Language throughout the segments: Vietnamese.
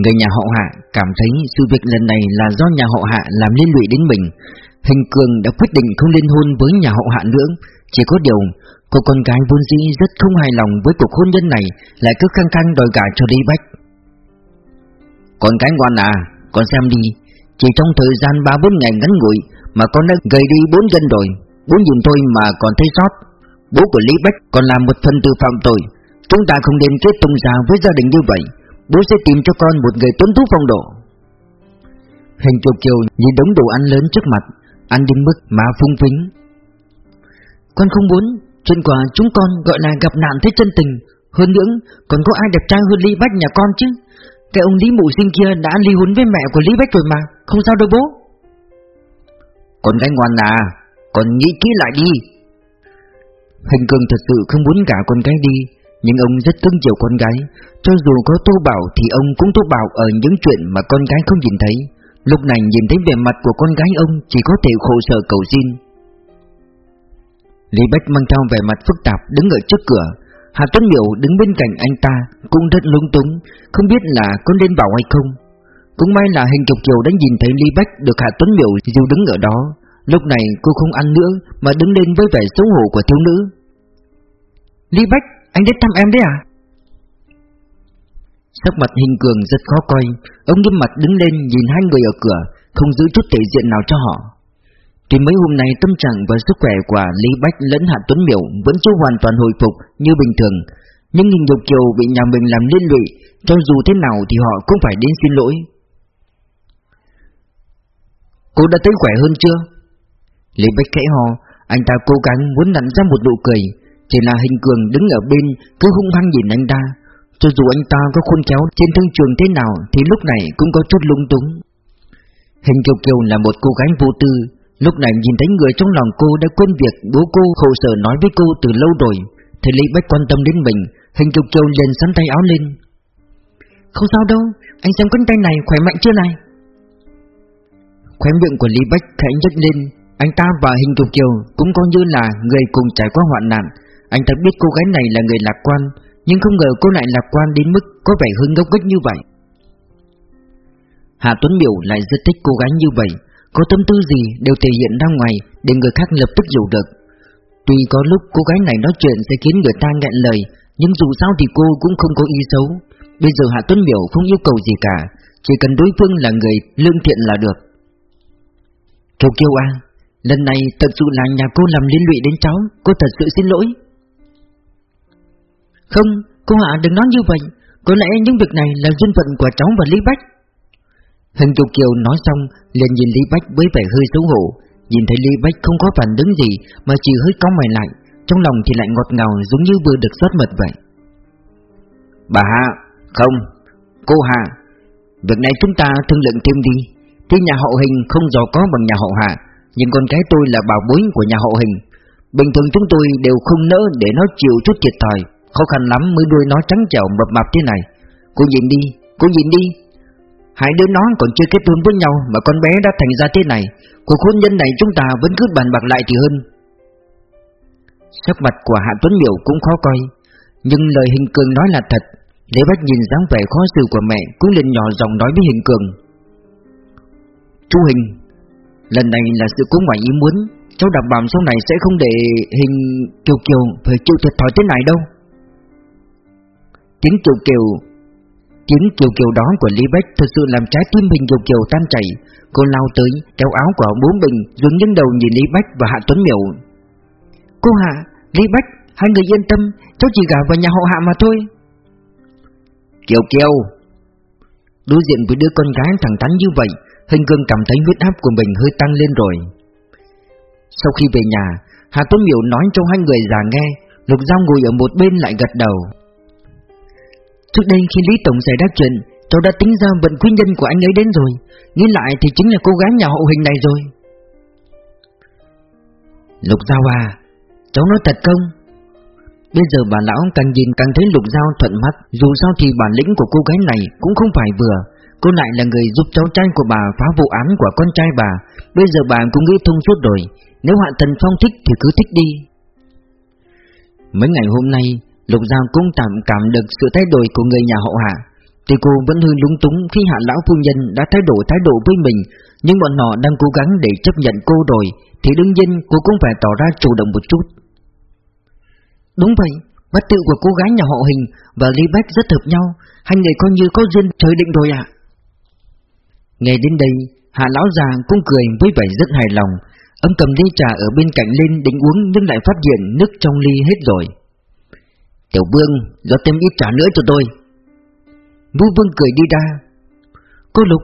Người nhà họ Hạ cảm thấy sự việc lần này là do nhà họ Hạ làm liên lụy đến mình. Hình Cường đã quyết định không liên hôn với nhà họ Hạ nữa. Chỉ có điều, Cô con gái vốn dĩ rất không hài lòng với cuộc hôn nhân này, Lại cứ căng căng đòi gả cho Lý Bách. Con gái ngoan à Con xem đi. Chỉ trong thời gian 3-4 ngày ngắn ngủi Mà con đã gầy đi 4 chân rồi bốn nhìn tôi mà còn thấy sót Bố của Lý Bách còn là một phần từ phạm tội. Chúng ta không nên kết tung ra với gia đình như vậy. Bố sẽ tìm cho con một người tuấn tú phong độ. Hình kiều kiều nhìn đống đồ ăn lớn trước mặt, Ăn đến mức má phung phính. Con không muốn Chuyện của chúng con gọi là gặp nạn thế chân tình. Hơn nữa, còn có ai đẹp trai hơn Lý Bách nhà con chứ? Cái ông Lý Mụ Sinh kia đã ly hôn với mẹ của Lý Bách rồi mà, Không sao đâu bố. Con gái ngoan à Con nghĩ kỹ lại đi. Hình cường thật sự không muốn cả con gái đi. Nhưng ông rất thương chiều con gái. Cho dù có tô bảo thì ông cũng tô bảo ở những chuyện mà con gái không nhìn thấy. Lúc này nhìn thấy vẻ mặt của con gái ông Chỉ có thể khổ sở cầu xin. Lý Bách mang theo vẻ mặt phức tạp đứng ở trước cửa. Hà Tuấn Miệu đứng bên cạnh anh ta Cũng rất lung túng, Không biết là có nên bảo hay không. Cũng may là hình chục kiều đã nhìn thấy Lý Bách Được Hà Tuấn Miệu dù đứng ở đó. Lúc này cô không ăn nữa Mà đứng lên với vẻ xấu hổ của thiếu nữ. Lý Bách anh đến thăm em đấy à? Sắc mặt hình cường rất khó coi. Ông nghiêm mặt đứng lên nhìn hai người ở cửa Không giữ chút thể diện nào cho họ. Tuy mấy hôm nay tâm trạng và sức khỏe của Lý Bách lẫn Hạ Tuấn Miểu vẫn chưa hoàn toàn hồi phục như bình thường, nhưng nhìn Nhục Kiều bị nhà mình làm liên lụy, cho dù thế nào thì họ cũng phải đến xin lỗi. Cô đã thấy khỏe hơn chưa? Lý Bách khẽ ho, anh ta cố gắng muốn nặn ra một nụ cười, chỉ là hình cường đứng ở bên cứ hung hăng nhìn anh ta. Cho dù anh ta có khôn khéo trên thương trường thế nào thì lúc này cũng có chút lung túng. Hình Kiều Kiều là một cô gái vô tư, Lúc này nhìn thấy người trong lòng cô đã quên việc bố cô khổ sở nói với cô từ lâu rồi. Thì Lý Bách quan tâm đến mình Hình kiều kiều liền sắn tay áo lên. Không sao đâu Anh xem cánh tay này khỏe mạnh chưa này? Khóe miệng của Lý Bách khẽ nhếch lên. Anh ta và Hình Kiều Kiều cũng coi như là người cùng trải qua hoạn nạn. Anh ta biết cô gái này là người lạc quan, Nhưng không ngờ cô lại lạc quan đến mức có vẻ hơi ngốc nghếch như vậy. Hạ Tuấn biểu lại rất thích cô gái như vậy, có tâm tư gì đều thể hiện ra ngoài Để người khác lập tức hiểu được. Tuy có lúc cô gái này nói chuyện sẽ khiến người ta nghẹn lời, Nhưng dù sao thì cô cũng không có ý xấu. Bây giờ Hạ Tuấn biểu không yêu cầu gì cả, Chỉ cần đối phương là người lương thiện là được. Kiều Kiều à Lần này thật sự là nhà cô làm liên lụy đến cháu, Cô thật sự xin lỗi. Không, cô Hạ đừng nói như vậy. Có lẽ những việc này là duyên phận của cháu và Lý Bách. Hình Kiều Kiều nói xong liền nhìn Lý Bách với vẻ hơi xấu hổ. Nhìn thấy Lý Bách không có phản ứng gì Mà chỉ hơi cong mày lại. Trong lòng thì lại ngọt ngào giống như vừa được xót mật vậy. Bà Hạ Không Cô Hạ. Việc này chúng ta thương lượng thêm đi. Thì nhà hậu hình không giàu có bằng nhà hậu Hạ Nhưng con cái tôi là bảo bối của nhà hậu hình. Bình thường chúng tôi đều không nỡ để nó chịu chút thiệt thòi. Khó khăn lắm mới đuôi nó trắng trẻo mập mạp thế này. Cô nhìn đi, cô nhìn đi. Hai đứa nó còn chưa kết hôn với nhau Mà con bé đã thành ra thế này Cuộc hôn nhân này chúng ta vẫn cứ bàn bạc lại thì hơn. Sắc mặt của Hạ Tuấn Miểu cũng khó coi Nhưng lời hình cường nói là thật. Lê Bách nhìn dáng vẻ khó xử của mẹ Cũng liền nhỏ giọng nói với hình cường. Chú Hình Lần này là sự cố ngoài ý muốn Cháu đảm bảo sau này sẽ không để hình Kiều Kiều phải chịu thiệt thòi thế này đâu. Tiếng Kiều Kiều Tiếng kiều kiều đó của Lý Bách thật sự làm trái tim mình kiều kiều tan chảy. Cô lao tới, kéo áo của bố mình Dùng nhân đầu nhìn Lý Bách và Hạ Tuấn Miểu. Cô Hạ, Lý Bách, hai người yên tâm Cháu chỉ gả vào nhà họ Hạ mà thôi. Kiều Kiều Đối diện với đứa con gái thẳng thắn như vậy Hình cương cảm thấy huyết áp của mình hơi tăng lên rồi. Sau khi về nhà Hạ Tuấn Miểu nói cho hai người già nghe Lục Giao ngồi ở một bên lại gật đầu. Trước đây khi Lý Tổng xảy ra chuyện, cháu đã tính ra vận quý nhân của anh ấy đến rồi. Nghĩ lại thì chính là cô gái nhà hậu hình này rồi. Lục Giao à Cháu nói thật không? Bây giờ bà lão càng nhìn càng thấy Lục Giao thuận mắt, Dù sao thì bản lĩnh của cô gái này cũng không phải vừa. Cô lại là người giúp cháu trai của bà phá vụ án của con trai bà. Bây giờ bà cũng nghĩ thông suốt rồi, Nếu Hạ Tần Phong thích thì cứ thích đi. Mấy ngày hôm nay Lục Giao cũng tạm cảm được sự thay đổi của người nhà hậu hạ. Tuy cô vẫn hơi lúng túng khi hạ lão phu nhân đã thay đổi thái độ với mình Nhưng bọn họ đang cố gắng để chấp nhận cô rồi Thì đương nhiên cô cũng phải tỏ ra chủ động một chút. Đúng vậy, bất tự của cô gái nhà họ hình và Lý Bách rất hợp nhau Hai người coi như có duyên trời định rồi ạ. Nghe đến đây, hạ lão già cũng cười với vẻ rất hài lòng. Ông cầm ly trà ở bên cạnh lên định uống nhưng lại phát hiện nước trong ly hết rồi Tiểu Vương, do thêm ít trà nữa cho tôi. Vũ Vương cười đi ra. Cô Lục,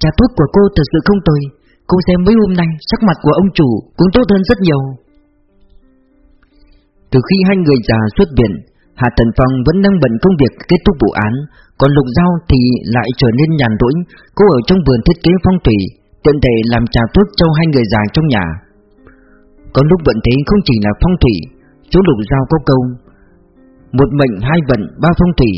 trà thuốc của cô thật sự không tồi. Cô xem mấy hôm nay sắc mặt của ông chủ cũng tốt hơn rất nhiều. Từ khi hai người già xuất viện Hạ Tần Phong vẫn đang bận công việc kết thúc vụ án. Còn Lục Giao thì lại trở nên nhàn rỗi. Cô ở trong vườn thiết kế phong thủy Tiện thể làm trà thuốc cho hai người già trong nhà. Có lúc vận thế không chỉ là phong thủy Chú Lục Giao có câu một mệnh hai vận ba phong thủy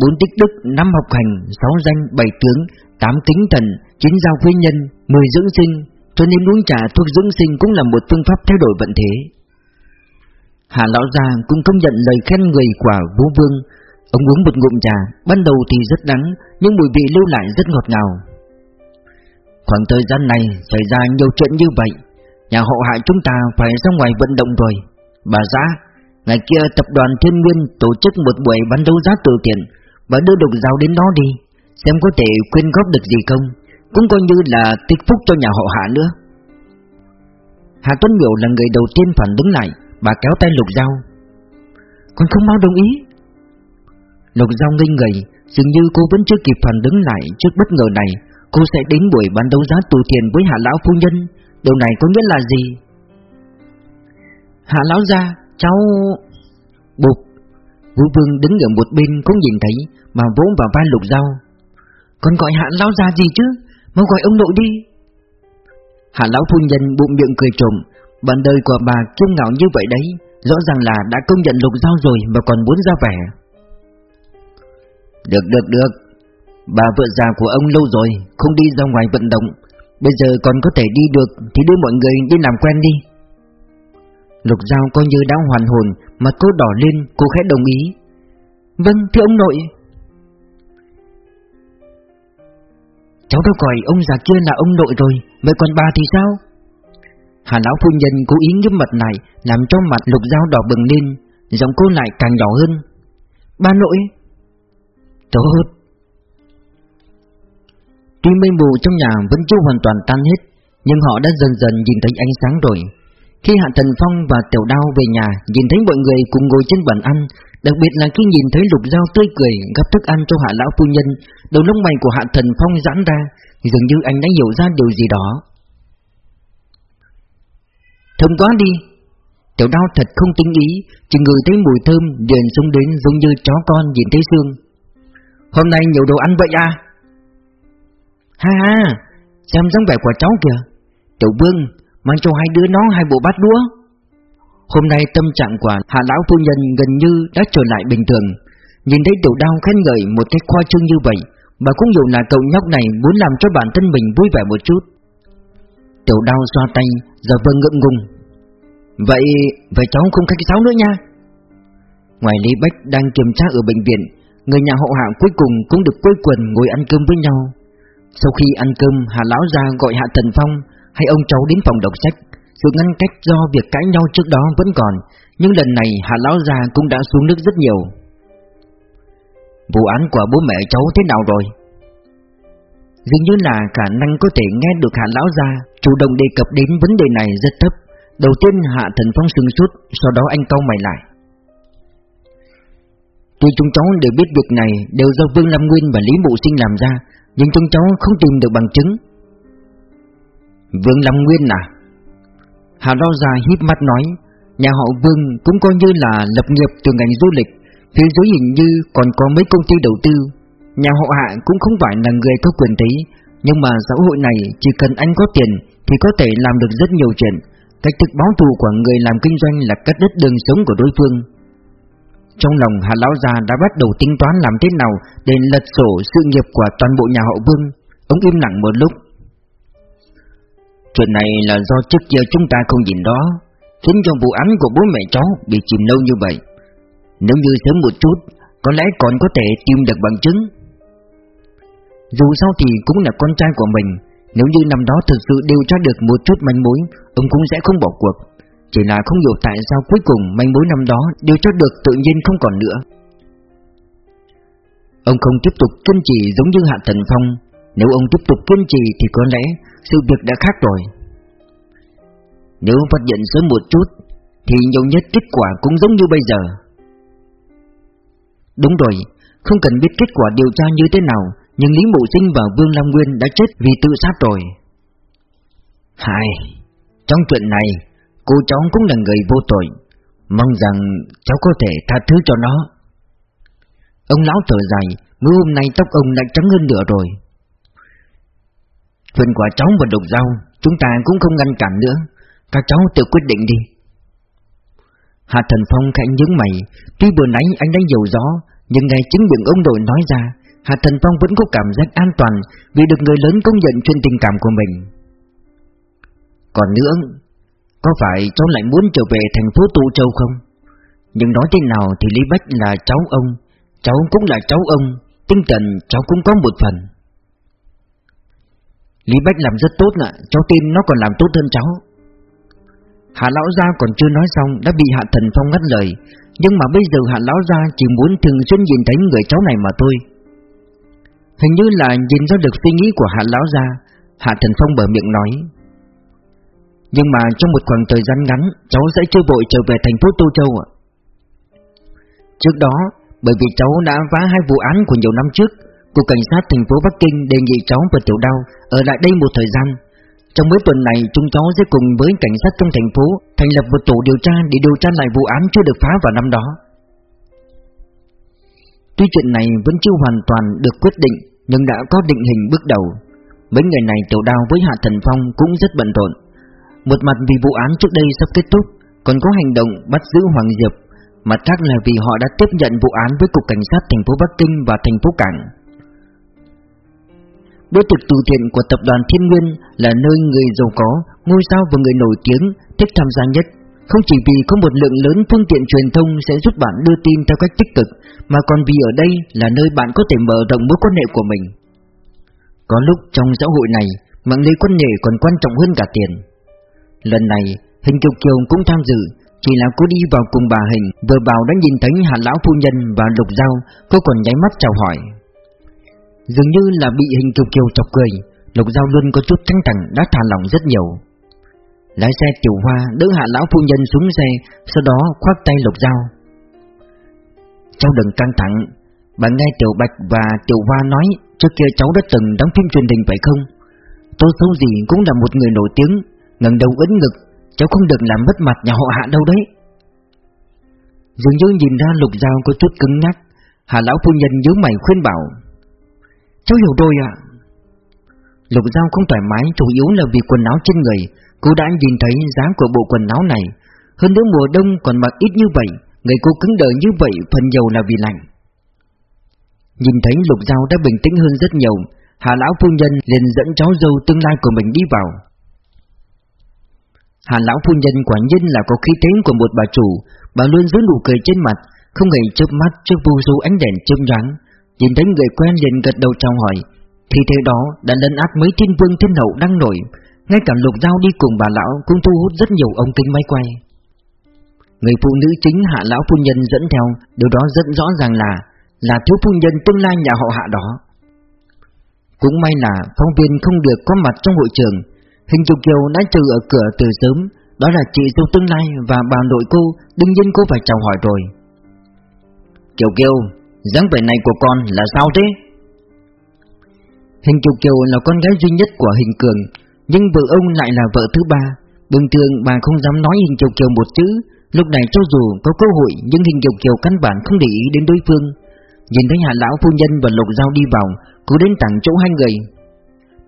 bốn tích đức, năm học hành, sáu danh, bảy tướng, tám tính thần, chín giao quý nhân, mười dưỡng sinh, cho nên uống trà thuốc dưỡng sinh cũng là một phương pháp thay đổi vận thế. Hà lão gia cũng công nhận lời khen người của Vũ Vương. Ông uống một ngụm trà, ban đầu thì rất đắng, nhưng mùi vị lưu lại rất ngọt ngào. Khoảng thời gian này xảy ra nhiều chuyện như vậy, nhà họ hại chúng ta phải ra ngoài vận động rồi. Bà xã, ngày kia tập đoàn Thiên Nguyên tổ chức một buổi bán đấu giá từ thiện và đưa đục giáo đến đó đi, Xem có thể quyên góp được gì không, Cũng coi như là tích phúc cho nhà họ Hạ nữa. Hạ Tuấn Miểu là người đầu tiên phản đứng lại Bà kéo tay Lục Giao. Con không mau đồng ý. Lục Giao ngây người, Dường như cô vẫn chưa kịp phản đứng lại Trước bất ngờ này, Cô sẽ đến buổi bán đấu giá tù tiền với Hạ Lão Phu Nhân, Điều này có nghĩa là gì? Hạ Lão ra Cháu Bụt Vũ Vương đứng ở một bên cũng nhìn thấy, Mà vỗ vào vai lục dao Còn gọi hạ lão ra gì chứ? Mau gọi ông nội đi. Hạ lão phu nhân bụng miệng cười trộm, Bạn đời của bà kiêu ngạo như vậy đấy, Rõ ràng là đã công nhận lục dao rồi Mà còn muốn ra vẻ. Được được được. Bà vợ già của ông lâu rồi, Không đi ra ngoài vận động. Bây giờ còn có thể đi được, Thì đưa mọi người đi làm quen đi. Lục Giao coi như đã hoàn hồn, Mặt cô đỏ lên, cô khẽ đồng ý. Vâng thưa ông nội. Cháu đâu gọi ông già kia là ông nội rồi, Vậy còn bà thì sao? Hà lão phu nhân cố ý nghiêm mặt này Làm cho mặt lục dao đỏ bừng lên, Giọng cô lại càng đỏ hơn. Ba nội. Tốt Tuy mây mù trong nhà vẫn chưa hoàn toàn tan hết, Nhưng họ đã dần dần nhìn thấy ánh sáng rồi khi Hạ Thần Phong và Tiểu Đao về nhà, Nhìn thấy mọi người cùng ngồi trên bàn ăn, Đặc biệt là khi nhìn thấy Lục Giao tươi cười gấp thức ăn cho Hạ Lão Phu Nhân, Đầu lông mày của Hạ Thần Phong giãn ra, Dường như anh đã hiểu ra điều gì đó. Thơm quá đi. Tiểu Đao thật không tính ý, Chỉ ngửi thấy mùi thơm liền xuống đến giống như chó con nhìn thấy xương. Hôm nay nhiều đồ ăn vậy à? Ha ha, Xem dáng vẻ của cháu kìa. Tiểu Vương mang cho hai đứa nó hai bộ bát đũa. Hôm nay tâm trạng của Hạ lão phu nhân gần như đã trở lại bình thường. Nhìn thấy tiểu đao khen ngợi một cách khoa trương như vậy, bà cũng hiểu là cậu nhóc này muốn làm cho bản thân mình vui vẻ một chút. Tiểu đao xoa tay, giờ vâng ngượng ngùng. Vậy, vậy cháu không khách sáo nữa nha. Ngoài Lý Bách đang kiểm tra ở bệnh viện, người nhà hậu hạ cuối cùng cũng được quây quần ngồi ăn cơm với nhau. Sau khi ăn cơm, Hạ lão ra gọi Hạ Tần Phong hay ông cháu đến phòng đọc sách. Sự ngăn cách do việc cãi nhau trước đó vẫn còn, Nhưng lần này Hạ Lão Gia cũng đã xuống nước rất nhiều. Vụ án của bố mẹ cháu thế nào rồi? Dường như là khả năng có thể nghe được Hạ Lão Gia Chủ động đề cập đến vấn đề này rất thấp. Đầu tiên Hạ Thần Phong sừng sút Sau đó anh cau mày lại. Tuy chúng cháu đều biết việc này đều do Vương Lâm Nguyên và Lý Mụ Sinh làm ra, Nhưng chúng cháu không tìm được bằng chứng. Vương Lâm Nguyên à? Hà Lao Già híp mắt nói, Nhà họ Vương cũng coi như là lập nghiệp từ ngành du lịch Phía dưới hình như còn có mấy công ty đầu tư. Nhà họ Hạ cũng không phải là người có quyền thế, Nhưng mà xã hội này chỉ cần anh có tiền Thì có thể làm được rất nhiều chuyện. Cách thức báo thù của người làm kinh doanh là cắt đứt đường sống của đối phương. Trong lòng Hà Lão Già đã bắt đầu tính toán làm thế nào Để lật sổ sự nghiệp của toàn bộ nhà họ Vương. Ông im lặng một lúc Chuyện này là do trước giờ chúng ta không nhìn đó, Khiến cho vụ án của bố mẹ cháu bị chìm lâu như vậy. Nếu như sớm một chút, Có lẽ còn có thể tìm được bằng chứng. Dù sao thì cũng là con trai của mình, Nếu như năm đó thực sự điều tra được một chút manh mối, Ông cũng sẽ không bỏ cuộc. Chỉ là không hiểu tại sao cuối cùng manh mối năm đó điều tra được tự nhiên không còn nữa. Ông không tiếp tục kiên trì giống như Hạ Thần Phong. Nếu ông tiếp tục kiên trì thì có lẽ sự việc đã khác rồi. Nếu phát hiện sớm một chút Thì nhiều nhất kết quả cũng giống như bây giờ. Đúng rồi, không cần biết kết quả điều tra như thế nào Nhưng Lý Mộ Sinh và Vương Lam Nguyên đã chết vì tự sát rồi. Hai, trong chuyện này Cô cháu cũng là người vô tội. Mong rằng cháu có thể tha thứ cho nó. Ông lão thở dài Mới hôm nay tóc ông đã trắng hơn nửa rồi. Phần quả cháu và độc rau Chúng ta cũng không ngăn cản nữa. Các cháu tự quyết định đi. Hạ Thần Phong khẽ nhướng mày. Tuy vừa nãy anh đã dầu gió Nhưng ngay chính miệng ông đội nói ra, Hạ Thần Phong vẫn có cảm giác an toàn Vì được người lớn công nhận chuyện tình cảm của mình. Còn nữa, Có phải cháu lại muốn trở về thành phố Tu Châu không? Nhưng nói thế nào thì Lý Bách là cháu ông, Cháu cũng là cháu ông, Tinh thần cháu cũng có một phần. Lý Bách làm rất tốt ạ, Cháu tin nó còn làm tốt hơn cháu. Hạ Lão Gia còn chưa nói xong Đã bị Hạ Thần Phong ngắt lời, Nhưng mà bây giờ Hạ Lão Gia chỉ muốn thường xuyên nhìn thấy người cháu này mà thôi. Hình như là nhìn ra được suy nghĩ của Hạ Lão Gia, Hạ Thần Phong mở miệng nói. Nhưng mà trong một khoảng thời gian ngắn, Cháu sẽ chưa vội trở về thành phố Tô Châu ạ. Trước đó, bởi vì cháu đã phá hai vụ án của nhiều năm trước Cục Cảnh sát thành phố Bắc Kinh đề nghị cháu và Tiểu Đao ở lại đây một thời gian. Trong mấy tuần này, chúng cháu sẽ cùng với cảnh sát trong thành phố Thành lập một tổ điều tra để điều tra lại vụ án chưa được phá vào năm đó. Tuy chuyện này vẫn chưa hoàn toàn được quyết định, Nhưng đã có định hình bước đầu. Mấy ngày này Tiểu Đao với Hạ Thần Phong cũng rất bận rộn. Một mặt vì vụ án trước đây sắp kết thúc, Còn có hành động bắt giữ Hoàng Diệp, Mặt khác là vì họ đã tiếp nhận vụ án với Cục Cảnh sát thành phố Bắc Kinh và thành phố Cảng. Bữa tiệc từ thiện của tập đoàn Thiên Nguyên là nơi người giàu có, ngôi sao và người nổi tiếng thích tham gia nhất. Không chỉ vì có một lượng lớn phương tiện truyền thông sẽ giúp bạn đưa tin theo cách tích cực Mà còn vì ở đây là nơi bạn có thể mở rộng mối quan hệ của mình. Có lúc trong xã hội này, mạng lưới quan hệ còn quan trọng hơn cả tiền. Lần này, Hình Kiều Kiều cũng tham dự chỉ là cô đi vào cùng bà Hình Vừa vào đã nhìn thấy Hà Lão Phu Nhân và Lục Giao Cô còn nháy mắt chào hỏi. Dường như là bị Hình Kiều Kiều chọc cười. Lục Giao luôn có chút căng thẳng đã thả lỏng rất nhiều. Lái xe Tiểu Hoa đỡ Hạ Lão Phu Nhân xuống xe, Sau đó khoác tay Lục Giao. Cháu đừng căng thẳng. Bạn nghe Tiểu Bạch và Tiểu Hoa nói, Trước kia cháu đã từng đóng phim truyền hình phải không? Tôi xấu gì cũng là một người nổi tiếng, ngẩng đầu ấn ngực, Cháu không được làm mất mặt nhà họ hạ đâu đấy. Dường như nhìn ra lục giao có chút cứng nhắc. Hạ lão phu nhân nhớ mày khuyên bảo Cháu hiểu rồi ạ. Lục dao không thoải mái, chủ yếu là vì quần áo trên người. Cô đã nhìn thấy giá của bộ quần áo này. Hơn nữa mùa đông còn mặc ít như vậy, Người cô cứng đờ như vậy, phần nhiều là vì lạnh. Nhìn thấy lục dao đã bình tĩnh hơn rất nhiều, hà lão phu nhân liền dẫn cháu dâu tương lai của mình đi vào. Hà lão phu nhân quả nhiên là có khí thế của một bà chủ, Bà luôn giữ nụ cười trên mặt, Không hề chớp mắt trước vô số ánh đèn chớm nhoáng. Nhìn thấy người quen liền gật đầu chào hỏi. Thì thế đó đã lấn áp mấy thiên vương thiên hậu đang nổi. Ngay cả lục dao đi cùng bà lão Cũng thu hút rất nhiều ống kính máy quay. Người phụ nữ chính hạ lão phu nhân dẫn theo, Điều đó rất rõ ràng là Là thiếu phu nhân tương lai nhà họ hạ đó. Cũng may là phóng viên không được có mặt trong hội trường. Hình Dục Kiều đã chờ ở cửa từ sớm, Đó là chị dâu tương lai và bà nội cô, Đương nhiên cô phải chào hỏi rồi. Kiều Kiều dáng vẻ này của con là sao thế? Hình Kiều Kiều là con gái duy nhất của Hình Cường Nhưng vợ ông lại là vợ thứ ba. Bình thường bà không dám nói Hình Kiều Kiều một chữ. Lúc này cho dù có cơ hội Nhưng Hình Kiều Kiều căn bản không để ý đến đối phương. Nhìn thấy Hạ Lão Phu Nhân và Lục dao đi vào Cứ đến tặng chỗ hai người.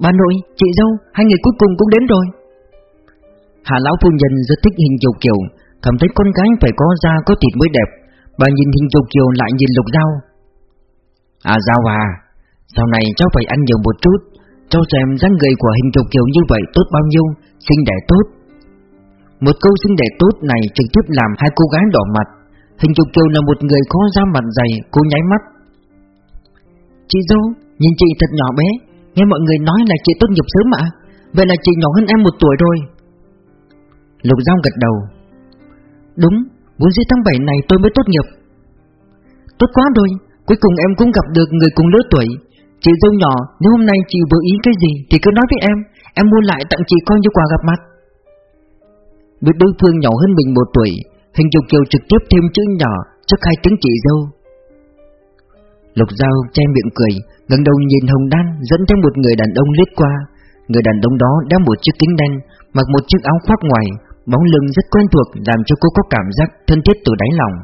Bà nội, chị dâu, hai người cuối cùng cũng đến rồi. Hà lão phu nhân rất thích hình kiều kiều Cảm thấy con gái phải có da có thịt mới đẹp. Bà nhìn hình kiều kiều lại nhìn lục dao. À dao à Sau này cháu phải ăn nhiều một chút. Cháu xem dáng người của hình kiều kiều như vậy tốt bao nhiêu Xinh đẹp tốt. Một câu xinh đẹp tốt này trực tiếp làm hai cô gái đỏ mặt. Hình kiều kiều là một người có da mặt dày Cô nháy mắt. Chị dâu Nhìn chị thật nhỏ bé Nghe mọi người nói là chị tốt nghiệp sớm mà Vậy là chị nhỏ hơn em một tuổi rồi. Lục Giao gật đầu. Đúng, vốn dĩ tháng 7 này tôi mới tốt nghiệp. Tốt quá rồi, Cuối cùng em cũng gặp được người cùng lứa tuổi. Chị dâu nhỏ, Nếu hôm nay chị vừa ý cái gì Thì cứ nói với em Em mua lại tặng chị con như quà gặp mặt. Biết đối phương nhỏ hơn mình một tuổi, Hình Dục Kiều trực tiếp thêm chữ nhỏ Trước hai tiếng chị dâu. Lục Giao che miệng cười, ngẩng đầu nhìn Hồng Đan Dẫn theo một người đàn ông lướt qua. Người đàn ông đó đeo một chiếc kính đen, Mặc một chiếc áo khoác ngoài Bóng lưng rất quen thuộc Làm cho cô có cảm giác thân thiết từ đáy lòng.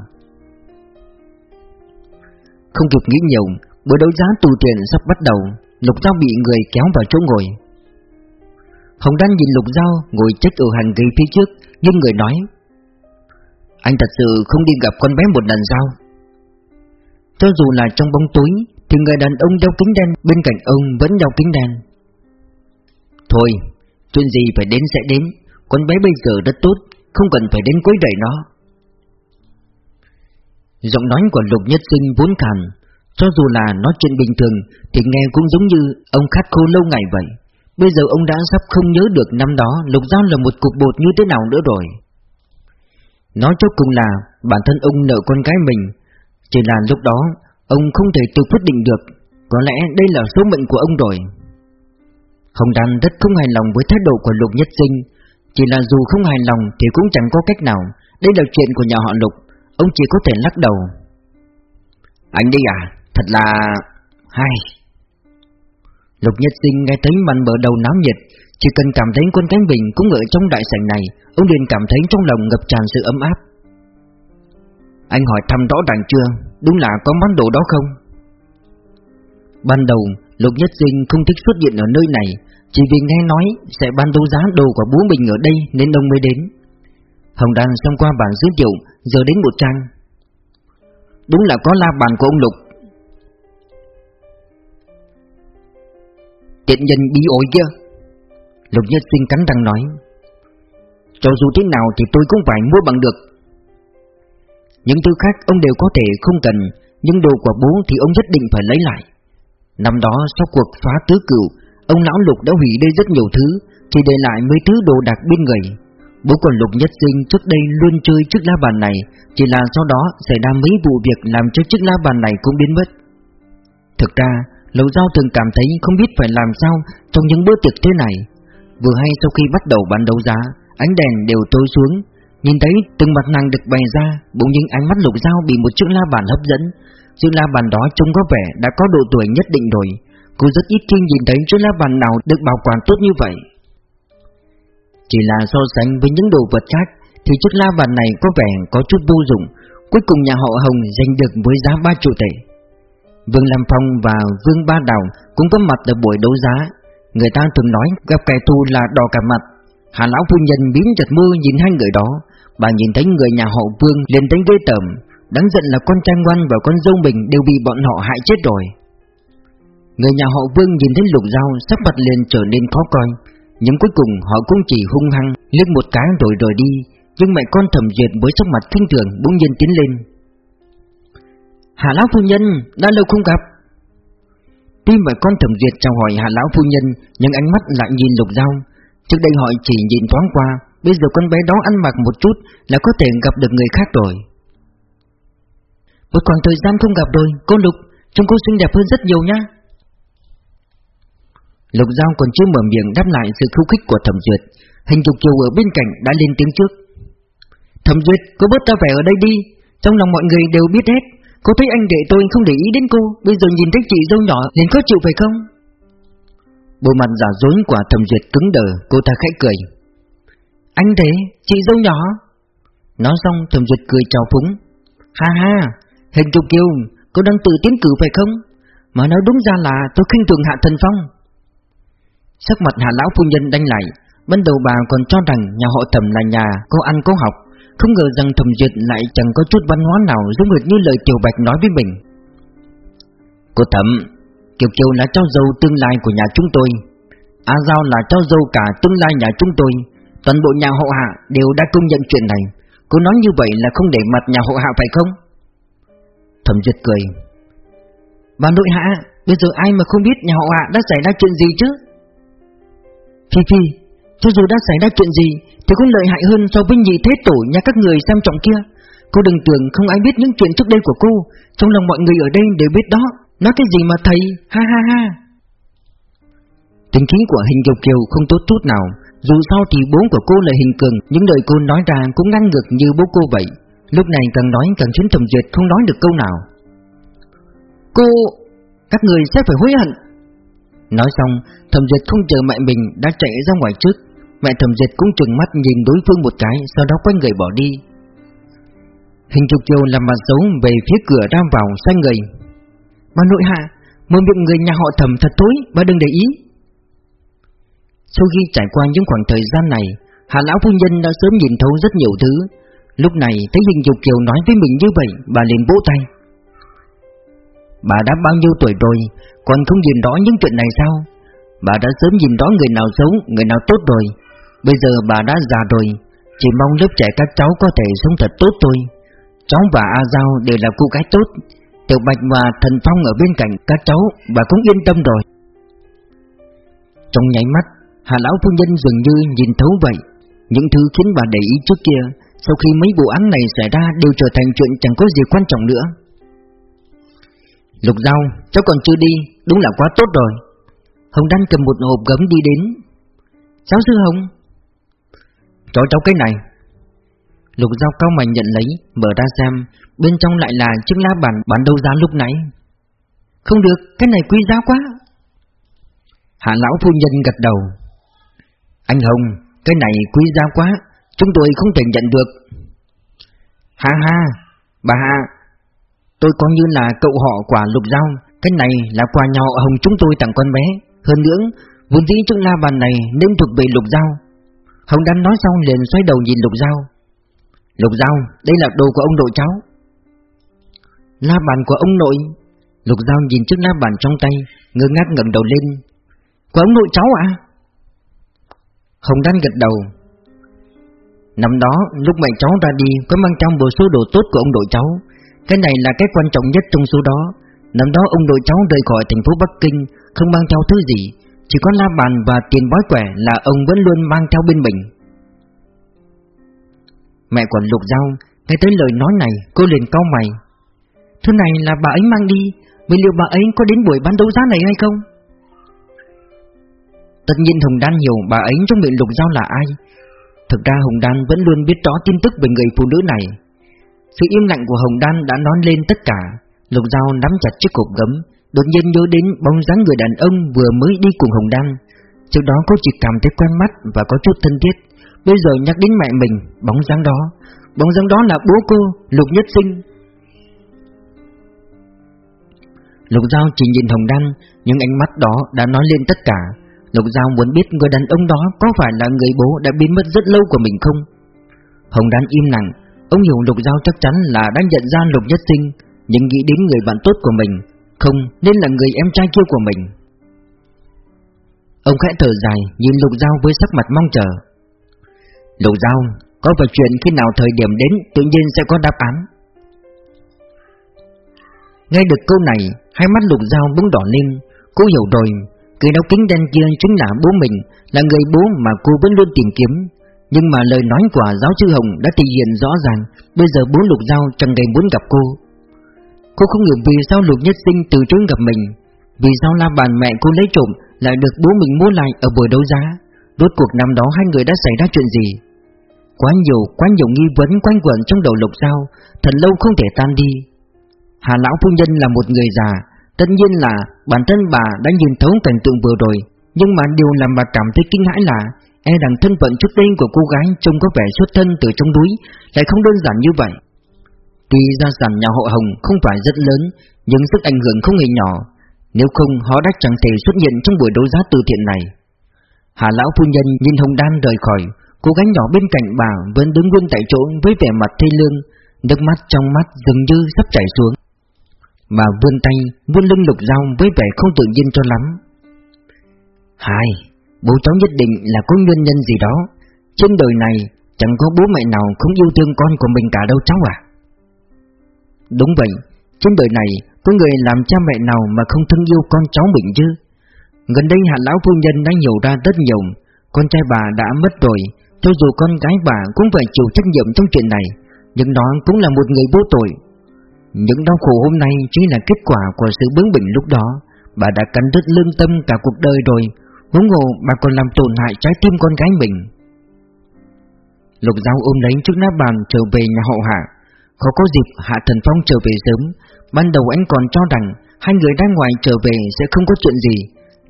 Không kịp nghĩ nhiều Bữa đấu giá tù tiền sắp bắt đầu, Lục Giao bị người kéo vào chỗ ngồi. Hồng Đan nhìn Lục Giao ngồi chết ở hàng ghế phía trước Nhưng người nói, Anh thật sự không đi gặp con bé một lần sao? Cho dù là trong bóng tối, Thì người đàn ông đeo kính đen Bên cạnh ông vẫn đeo kính đen. Thôi, Chuyện gì phải đến sẽ đến. Con bé bây giờ rất tốt, Không cần phải đến quấy rầy nó. Giọng nói của Lục Nhất Sinh vốn khàn, Cho dù là nói chuyện bình thường Thì nghe cũng giống như ông khát khô lâu ngày vậy. Bây giờ ông đã sắp không nhớ được năm đó Lục Giao là một cục bột như thế nào nữa rồi. Nói cho cùng là Bản thân ông nợ con gái mình, Chỉ là lúc đó Ông không thể tự quyết định được, Có lẽ đây là số mệnh của ông rồi. Hồng Đan rất không hài lòng với thái độ của Lục Nhất Sinh chỉ là dù không hài lòng Thì cũng chẳng có cách nào. Đây là chuyện của nhà họ Lục. Ông chỉ có thể lắc đầu. Anh đi à? Thật là... hay. Lục Nhất Sinh nghe thấy màn mở đầu náo nhiệt, chỉ cần cảm thấy quân cánh bình cũng ở trong đại sảnh này, ông liền cảm thấy trong lòng ngập tràn sự ấm áp. Anh hỏi thăm rõ ràng chưa, đúng là có món đồ đó không? Ban đầu, Lục Nhất Sinh không thích xuất hiện ở nơi này, chỉ vì nghe nói sẽ ban đấu giá đồ của bố mình ở đây nên ông mới đến. Hồng Đan xem qua bản giới thiệu, giờ đến một trang. Đúng là có la bàn của ông Lục, Tiện nhân bí ổi kia. Lục Nhất Sinh cắn răng nói. Cho dù thế nào thì tôi cũng phải mua bằng được. Những thứ khác ông đều có thể không cần Nhưng đồ của bố thì ông nhất định phải lấy lại. Năm đó sau cuộc phá tứ cửu Ông lão Lục đã hủy đi rất nhiều thứ Chỉ để lại mấy thứ đồ đạc bên người Bố còn Lục Nhất Sinh trước đây luôn chơi chiếc lá bàn này Chỉ là sau đó xảy ra mấy vụ việc làm cho chiếc lá bàn này cũng biến mất Thực ra Lầu Giao thường cảm thấy không biết phải làm sao trong những bữa tiệc thế này. Vừa hay sau khi bắt đầu bán đấu giá, ánh đèn đều tối xuống, nhìn thấy từng mặt nàng được bày ra, bỗng nhiên ánh mắt Lục Giao bị một chữ la bàn hấp dẫn. Chữ la bàn đó trông có vẻ đã có độ tuổi nhất định rồi. Cô rất ít khi nhìn thấy chiếc la bàn nào được bảo quản tốt như vậy. Chỉ là so sánh với những đồ vật khác thì chiếc la bàn này có vẻ có chút vô dụng. Cuối cùng nhà họ Hồng giành được với giá 3 triệu tệ. Vương Lam Phong và Vương Ba Đào cũng có mặt ở buổi đấu giá. Người ta thường nói gặp kẻ thù là đỏ cả mặt. Hà lão phu nhân biến chật mưa nhìn hai người đó, bà nhìn thấy người nhà họ Vương liền thấy ghê tởm. Đáng giận là con trai ngoan và con dâu mình đều bị bọn họ hại chết rồi. Người nhà họ Vương nhìn thấy lục dao sắc mặt liền trở nên khó coi, nhưng cuối cùng họ cũng chỉ hung hăng liếc một cái rồi rời đi. Nhưng mẹ con thẩm duyệt với sắc mặt kinh thường bỗng nhiên tiến lên Hạ lão phu nhân, đã lâu không gặp. Tuy mẹ con thẩm duyệt chào hỏi hạ lão phu nhân, nhưng ánh mắt lại nhìn lục dao. Trước đây họ chỉ nhìn thoáng qua, bây giờ con bé đó ăn mặc một chút là có thể gặp được người khác rồi. Một khoảng thời gian không gặp rồi, cô Lục, trông cô xinh đẹp hơn rất nhiều nhá. Lục Giao còn chưa mở miệng đáp lại sự khiêu khích của Thẩm Duyệt, hình Dục Kiều ở bên cạnh đã lên tiếng trước. Thẩm Duyệt, cô bớt ta vẻ ở đây đi, trong lòng mọi người đều biết hết, Cô thấy anh đệ tôi không để ý đến cô Bây giờ nhìn thấy chị dâu nhỏ liền khó chịu phải không? Bộ mặt giả dối của thẩm duyệt cứng đờ Cô ta khẽ cười. Anh thế chị dâu nhỏ. Nói xong thẩm duyệt cười chào phúng. Ha ha Hình trục kiều Cô đang tự tiến cử phải không? Mà nói đúng ra là tôi khinh thường hạ thần phong. Sắc mặt hạ lão phu nhân đanh lại, Ban đầu bà còn cho rằng nhà họ thẩm là nhà Có ăn có học, không ngờ rằng thẩm duyệt lại chẳng có chút văn hóa nào giống hệt như lời Tiểu Bạch nói với mình. Cô thẩm, Kiều Kiều là cháu dâu tương lai của nhà chúng tôi. A Giao là cháu dâu cả tương lai nhà chúng tôi. Toàn bộ nhà họ hạ đều đã công nhận chuyện này. Cô nói như vậy là không để mặt nhà họ hạ phải không? Thẩm duyệt cười. Bà nội hạ, Bây giờ ai mà không biết nhà họ hạ đã xảy ra chuyện gì chứ? Phi Phi, Cho dù đã xảy ra chuyện gì Thì cũng lợi hại hơn so với nhị thế tổ nhà các người xem trọng kia. Cô đừng tưởng không ai biết những chuyện trước đây của cô. Trong lòng mọi người ở đây đều biết đó. Nói cái gì mà thầy? Ha ha ha. Tính khí của hình kiều kiều không tốt chút nào. Dù sao thì bố của cô là hình cường, Những lời cô nói ra cũng ngang ngược như bố cô vậy. Lúc này càng nói càng khiến Trầm Duyệt không nói được câu nào. Cô... Các người sẽ phải hối hận. Nói xong, Thẩm Duyệt không chờ mẹ mình đã chạy ra ngoài trước. Mẹ Thẩm Duyệt cũng trừng mắt nhìn đối phương một cái, Sau đó quay người bỏ đi. Hình trục Kiều làm mặt xấu về phía cửa ra vào, xoay người. Bà nội hạ Một miệng người nhà họ thẩm thật tối, Bà đừng để ý. Sau khi trải qua những khoảng thời gian này Hạ lão phu nhân đã sớm nhìn thấu rất nhiều thứ. Lúc này, thấy Hình Dục Kiều nói với mình như vậy, Bà liền vỗ tay. Bà đã bao nhiêu tuổi rồi, Còn không nhìn rõ những chuyện này sao? Bà đã sớm nhìn rõ người nào xấu, Người nào tốt rồi. Bây giờ bà đã già rồi, Chỉ mong lớp trẻ các cháu có thể sống thật tốt thôi. Cháu và A Giao đều là cô gái tốt. Tiểu Bạch và Thần Phong ở bên cạnh các cháu, Bà cũng yên tâm rồi. Trong nháy mắt, Hà Lão Phu Nhân dường như nhìn thấu vậy. Những thứ khiến bà để ý trước kia, Sau khi mấy vụ án này xảy ra Đều trở thành chuyện chẳng có gì quan trọng nữa. Lục Giao, Cháu còn chưa đi, Đúng là quá tốt rồi. Hồng Đan cầm một hộp gấm đi đến. Cháu sư Hồng. Cho cháu cái này. Lục Giao cao mày nhận lấy, Mở ra xem, Bên trong lại là chiếc lá bàn bán đấu giá lúc nãy. Không được, Cái này quý giá quá. Hạ lão phu nhân gật đầu. Anh Hồng, Cái này quý giá quá, Chúng tôi không thể nhận được. Ha ha, Bà Hạ. Tôi coi như là cậu họ quả lục dao, Cái này là quà nhỏ hồng chúng tôi tặng con bé. Hơn nữa Vốn dĩ chiếc la bàn này nên thuộc về lục dao. Hồng đang nói xong liền xoay đầu nhìn lục dao. Lục dao, Đây là đồ của ông nội cháu. La bàn của ông nội. Lục dao nhìn chiếc la bàn trong tay Ngơ ngác ngẩng đầu lên. Của ông nội cháu à Hồng đang gật đầu. Năm đó lúc mẹ cháu ra đi Có mang trong bộ số đồ tốt của ông nội cháu cái này là cái quan trọng nhất trong số đó. Năm đó ông nội cháu rời khỏi thành phố Bắc Kinh, Không mang theo thứ gì. Chỉ có la bàn và tiền bói quẻ là ông vẫn luôn mang theo bên mình. Mẹ còn lục dao Nghe tới lời nói này, cô liền cau mày. Thứ này là bà ấy mang đi, Vậy liệu bà ấy có đến buổi bán đấu giá này hay không? Tất nhiên Hồng Đan hiểu bà ấy trong miệng lục dao là ai. Thực ra Hồng Đan vẫn luôn biết rõ tin tức về người phụ nữ này sự im lặng của Hồng Đan đã nói lên tất cả. Lục Giao nắm chặt chiếc cục gấm Đột nhiên nhớ đến bóng dáng người đàn ông vừa mới đi cùng Hồng Đan. Trước đó cô chỉ cảm thấy quen mắt và có chút thân thiết. Bây giờ nhắc đến mẹ mình, bóng dáng đó. Bóng dáng đó là bố cô, Lục Nhất Sinh. Lục Giao chỉ nhìn Hồng Đan Nhưng ánh mắt đó đã nói lên tất cả. Lục Giao muốn biết người đàn ông đó có phải là người bố đã biến mất rất lâu của mình không? Hồng Đan im lặng Ông hiểu Lục Giao chắc chắn là đã nhận ra Lục Nhất Sinh, Nhưng nghĩ đến người bạn tốt của mình, Không nên là người em trai kia của mình. Ông khẽ thở dài, nhìn Lục Giao với sắc mặt mong chờ. Lục Giao, Có vài chuyện khi nào thời điểm đến Tự nhiên sẽ có đáp án? Nghe được câu này, Hai mắt Lục Giao bỗng đỏ lên. Cô hiểu rồi, Người đau kính đen kia chính là bố mình, Là người bố mà cô vẫn luôn tìm kiếm nhưng mà lời nói của giáo sư Hồng đã thể hiện rõ ràng. Bây giờ bố Lục Giao chẳng hề muốn gặp cô. Cô không hiểu vì sao Lục Nhất Sinh từ chối gặp mình. Vì sao la bàn mẹ cô lấy trộm Lại được bố mình mua lại ở buổi đấu giá? Rốt cuộc năm đó hai người đã xảy ra chuyện gì? Quá nhiều, quá nhiều nghi vấn quanh quẩn trong đầu Lục Giao. Thật lâu không thể tan đi. Hà Lão Phu Nhân là một người già. Tất nhiên là bản thân bà đã nhìn thấu cảnh tượng vừa rồi. Nhưng mà điều làm bà cảm thấy kinh hãi là E rằng thân phận trước đây của cô gái trông có vẻ xuất thân từ trong núi, Lại không đơn giản như vậy. Tuy gia sản nhà họ Hồng không phải rất lớn, Nhưng sức ảnh hưởng không hề nhỏ, Nếu không họ đã chẳng thể xuất hiện trong buổi đấu giá từ thiện này. Hà lão phu nhân nhìn Hồng Đan rời khỏi, Cô gái nhỏ bên cạnh bà vẫn đứng nguyên tại chỗ với vẻ mặt thê lương, Nước mắt trong mắt dường như sắp chảy xuống. Bà vươn tay, vươn lưng lục dao với vẻ không tự nhiên cho lắm. Hai Bố cháu nhất định là có nguyên nhân gì đó. Trên đời này, Chẳng có bố mẹ nào không yêu thương con của mình cả đâu cháu à Đúng vậy, Trên đời này Có người làm cha mẹ nào mà không thương yêu con cháu mình chứ? Gần đây hạ lão phu nhân đã nhiều ra rất nhiều. Con trai bà đã mất rồi, Cho dù con gái bà cũng phải chịu trách nhiệm trong chuyện này, Nhưng nó cũng là một người vô tội. Những đau khổ hôm nay chính là kết quả của sự bướng bỉnh lúc đó. Bà đã cắn đứt lương tâm cả cuộc đời rồi Huống hồ bà còn làm tổn hại trái tim con gái mình. Lục Giao ôm lấy chiếc nắp bàn trở về nhà hậu hạ. Khó có dịp Hạ Thần Phong trở về sớm, Ban đầu anh còn cho rằng Hai người đang ngoài trở về sẽ không có chuyện gì,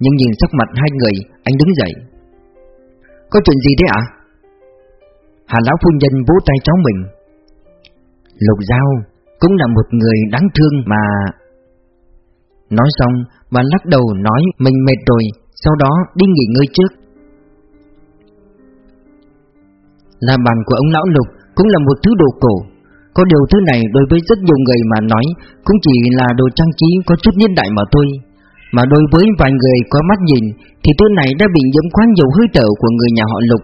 Nhưng nhìn sắc mặt hai người, Anh đứng dậy. Có chuyện gì thế ạ? Hà Lão Phu Nhân vỗ tay cháu mình. Lục Giao Cũng là một người đáng thương mà. Nói xong, Bà lắc đầu nói mình mệt rồi. Sau đó đi nghỉ ngơi trước. Là bàn của ông Lão Lục Cũng là một thứ đồ cổ. Có điều thứ này đối với rất nhiều người mà nói Cũng chỉ là đồ trang trí có chút niên đại mà thôi. Mà đối với vài người có mắt nhìn Thì thứ này đã bị nhiễm quá nhiều hơi thở của người nhà họ Lục.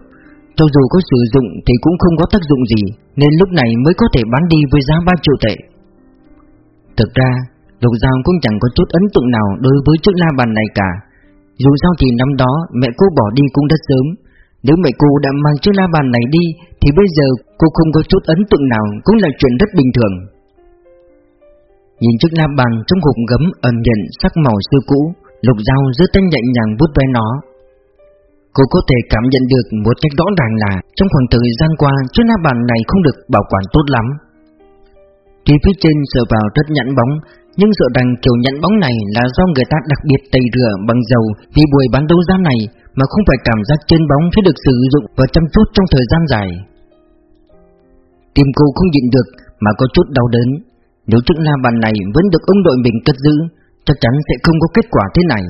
Cho dù có sử dụng thì cũng không có tác dụng gì, Nên lúc này mới có thể bán đi với giá 3 triệu tệ. Thực ra, Lục Giao cũng chẳng có chút ấn tượng nào đối với chiếc la bàn này cả. Dù sao thì năm đó, mẹ cô bỏ đi cũng rất sớm. Nếu mẹ cô đã mang chiếc la bàn này đi, Thì bây giờ Cô không có chút ấn tượng nào cũng là chuyện rất bình thường. Nhìn chiếc la bàn trong hộp gấm ẩn nhận sắc màu xưa cũ, Lục dao giữ tay nhẹ nhàng bút ve nó. Cô có thể cảm nhận được một cách rõ ràng là Trong khoảng thời gian qua, chiếc la bàn này không được bảo quản tốt lắm. Tuy phía trên sờ vào rất nhẵn bóng nhưng sợ rằng kiểu nhận bóng này là do người ta đặc biệt tẩy rửa bằng dầu Vì buổi bán đấu giá này mà không phải cảm giác trên bóng sẽ được sử dụng và chăm chút trong thời gian dài. Tim cô không nhịn được mà có chút đau đớn. Nếu chiếc la bàn này vẫn được ông đội mình cất giữ, Chắc chắn sẽ không có kết quả thế này.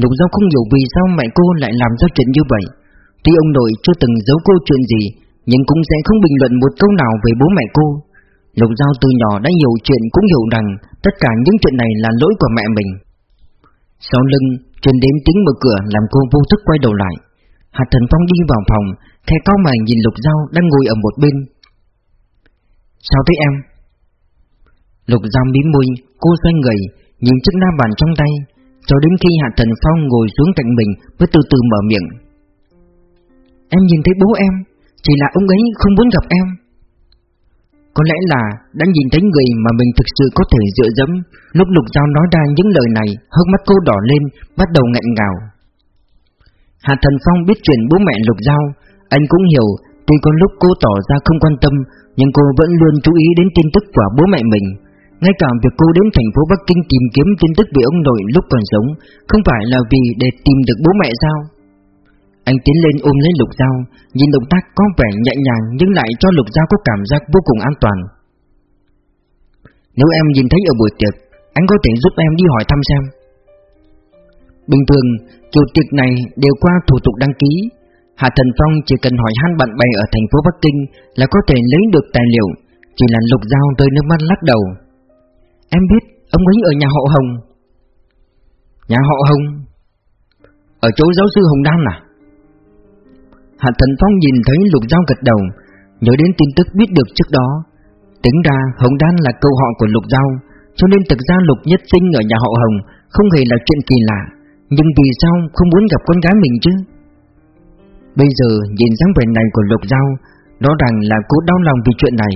Lục Giao không hiểu vì sao mẹ cô lại làm ra chuyện như vậy. Tuy ông nội chưa từng giấu cô chuyện gì, Nhưng cũng sẽ không bình luận một câu nào về bố mẹ cô. Lục Giao từ nhỏ đã hiểu chuyện cũng hiểu rằng Tất cả những chuyện này là lỗi của mẹ mình. Sau lưng truyền đến tiếng mở cửa làm cô vô thức quay đầu lại. Hạt Thần Phong đi vào phòng khẽ cao mày nhìn Lục Giao đang ngồi ở một bên. Sao thế em? Lục Giao mím môi, cô xoay người Nhìn chiếc la bàn trong tay Cho đến khi Hạ Thần Phong ngồi xuống cạnh mình Mới từ từ mở miệng. Em nhìn thấy bố em Chỉ là ông ấy không muốn gặp em. Có lẽ là đã nhìn thấy người mà mình thực sự có thể dựa dẫm Lúc Lục Giao nói ra những lời này Hốc mắt cô đỏ lên Bắt đầu nghẹn ngào Hạ Thần Phong biết chuyện bố mẹ Lục Giao anh cũng hiểu, tuy có lúc cô tỏ ra không quan tâm, nhưng cô vẫn luôn chú ý đến tin tức của bố mẹ mình. Ngay cả việc cô đến thành phố Bắc Kinh tìm kiếm tin tức về ông nội lúc còn sống, không phải là vì để tìm được bố mẹ sao? Anh tiến lên ôm lấy Lục Giao, nhìn động tác có vẻ nhẹ nhàng nhưng lại cho Lục Giao có cảm giác vô cùng an toàn. Nếu em nhìn thấy ở buổi tiệc, anh có thể giúp em đi hỏi thăm xem. Bình thường, chủ tiệc này đều qua thủ tục đăng ký, Hạ Thần Phong chỉ cần hỏi han bạn bè ở thành phố Bắc Kinh là có thể lấy được tài liệu, chỉ là lục dao rơi nước mắt lắc đầu. Em biết, ông ấy ở nhà họ Hồng. Nhà họ Hồng? Ở chỗ giáo sư Hồng Đan à? Hạ Thần Phong nhìn thấy lục dao gật đầu, nhớ đến tin tức biết được trước đó. Tính ra Hồng Đan là câu họ của lục dao, cho nên thực ra lục nhất sinh ở nhà họ Hồng không hề là chuyện kỳ lạ. Nhưng vì sao không muốn gặp con gái mình chứ? Bây giờ nhìn dáng vẻ này của Lục Giao Rõ ràng là cô đau lòng vì chuyện này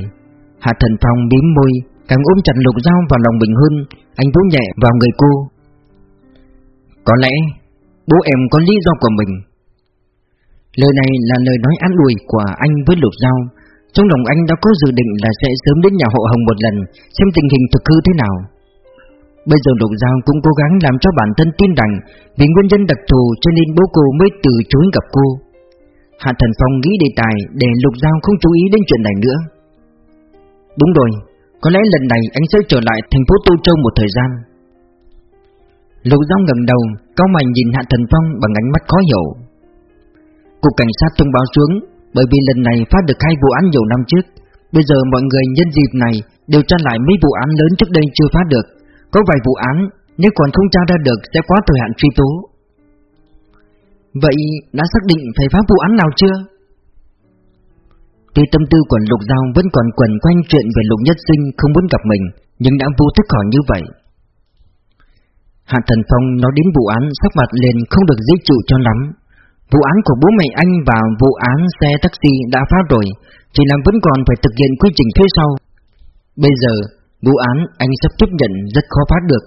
Hạ Thần Phong bím môi Càng ôm chặt Lục Giao vào lòng mình hơn Anh vỗ nhẹ vào người cô Có lẽ Bố em có lý do của mình Lời này là lời nói an ủi của anh với Lục Giao. Trong lòng anh đã có dự định là sẽ sớm đến nhà hộ Hồng một lần Xem tình hình thực hư thế nào. Bây giờ Lục Giao cũng cố gắng làm cho bản thân tin rằng Vì nguyên nhân đặc thù cho nên bố cô mới từ chối gặp cô. Hạ Thần Phong nghĩ đề tài để Lục Giao không chú ý đến chuyện này nữa. Đúng rồi, có lẽ lần này anh sẽ trở lại thành phố Tô Châu một thời gian. Lục Giao ngẩng đầu, cao mày nhìn Hạ Thần Phong bằng ánh mắt khó hiểu. Cục cảnh sát thông báo xuống, Bởi vì lần này phát được hai vụ án nhiều năm trước. Bây giờ mọi người nhân dịp này Điều tra lại mấy vụ án lớn trước đây chưa phát được. Có vài vụ án, Nếu còn không tra ra được sẽ quá thời hạn truy tố. Vậy đã xác định phải phá vụ án nào chưa? Tuy tâm tư của Lục Giao vẫn còn quẩn quanh chuyện về Lục Nhất Sinh không muốn gặp mình, Nhưng đã vô thức hỏi như vậy. Hạ Thần Phong nói đến vụ án sắc mặt liền không được dễ chịu cho lắm. Vụ án của bố mẹ anh và vụ án xe taxi đã phá rồi, Chỉ là vẫn còn phải thực hiện quy trình phía sau. Bây giờ, vụ án anh sắp tiếp nhận rất khó phá được.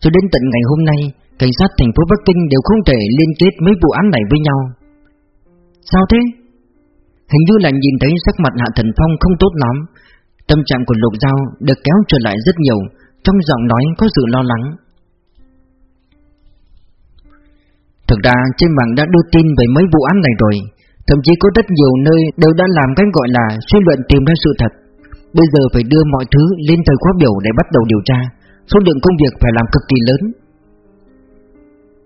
Cho đến tận ngày hôm nay, Cảnh sát thành phố Bắc Kinh đều không thể liên kết mấy vụ án này với nhau. Sao thế? Hình như là nhìn thấy sắc mặt Hạ Thần Phong không tốt lắm. Tâm trạng của Lục Giao được kéo trở lại rất nhiều, Trong giọng nói có sự lo lắng. Thực ra trên mạng đã đưa tin về mấy vụ án này rồi Thậm chí có rất nhiều nơi đều đã làm cái gọi là suy luận tìm ra sự thật. Bây giờ phải đưa mọi thứ lên thời khóa biểu để bắt đầu điều tra Số lượng công việc phải làm cực kỳ lớn.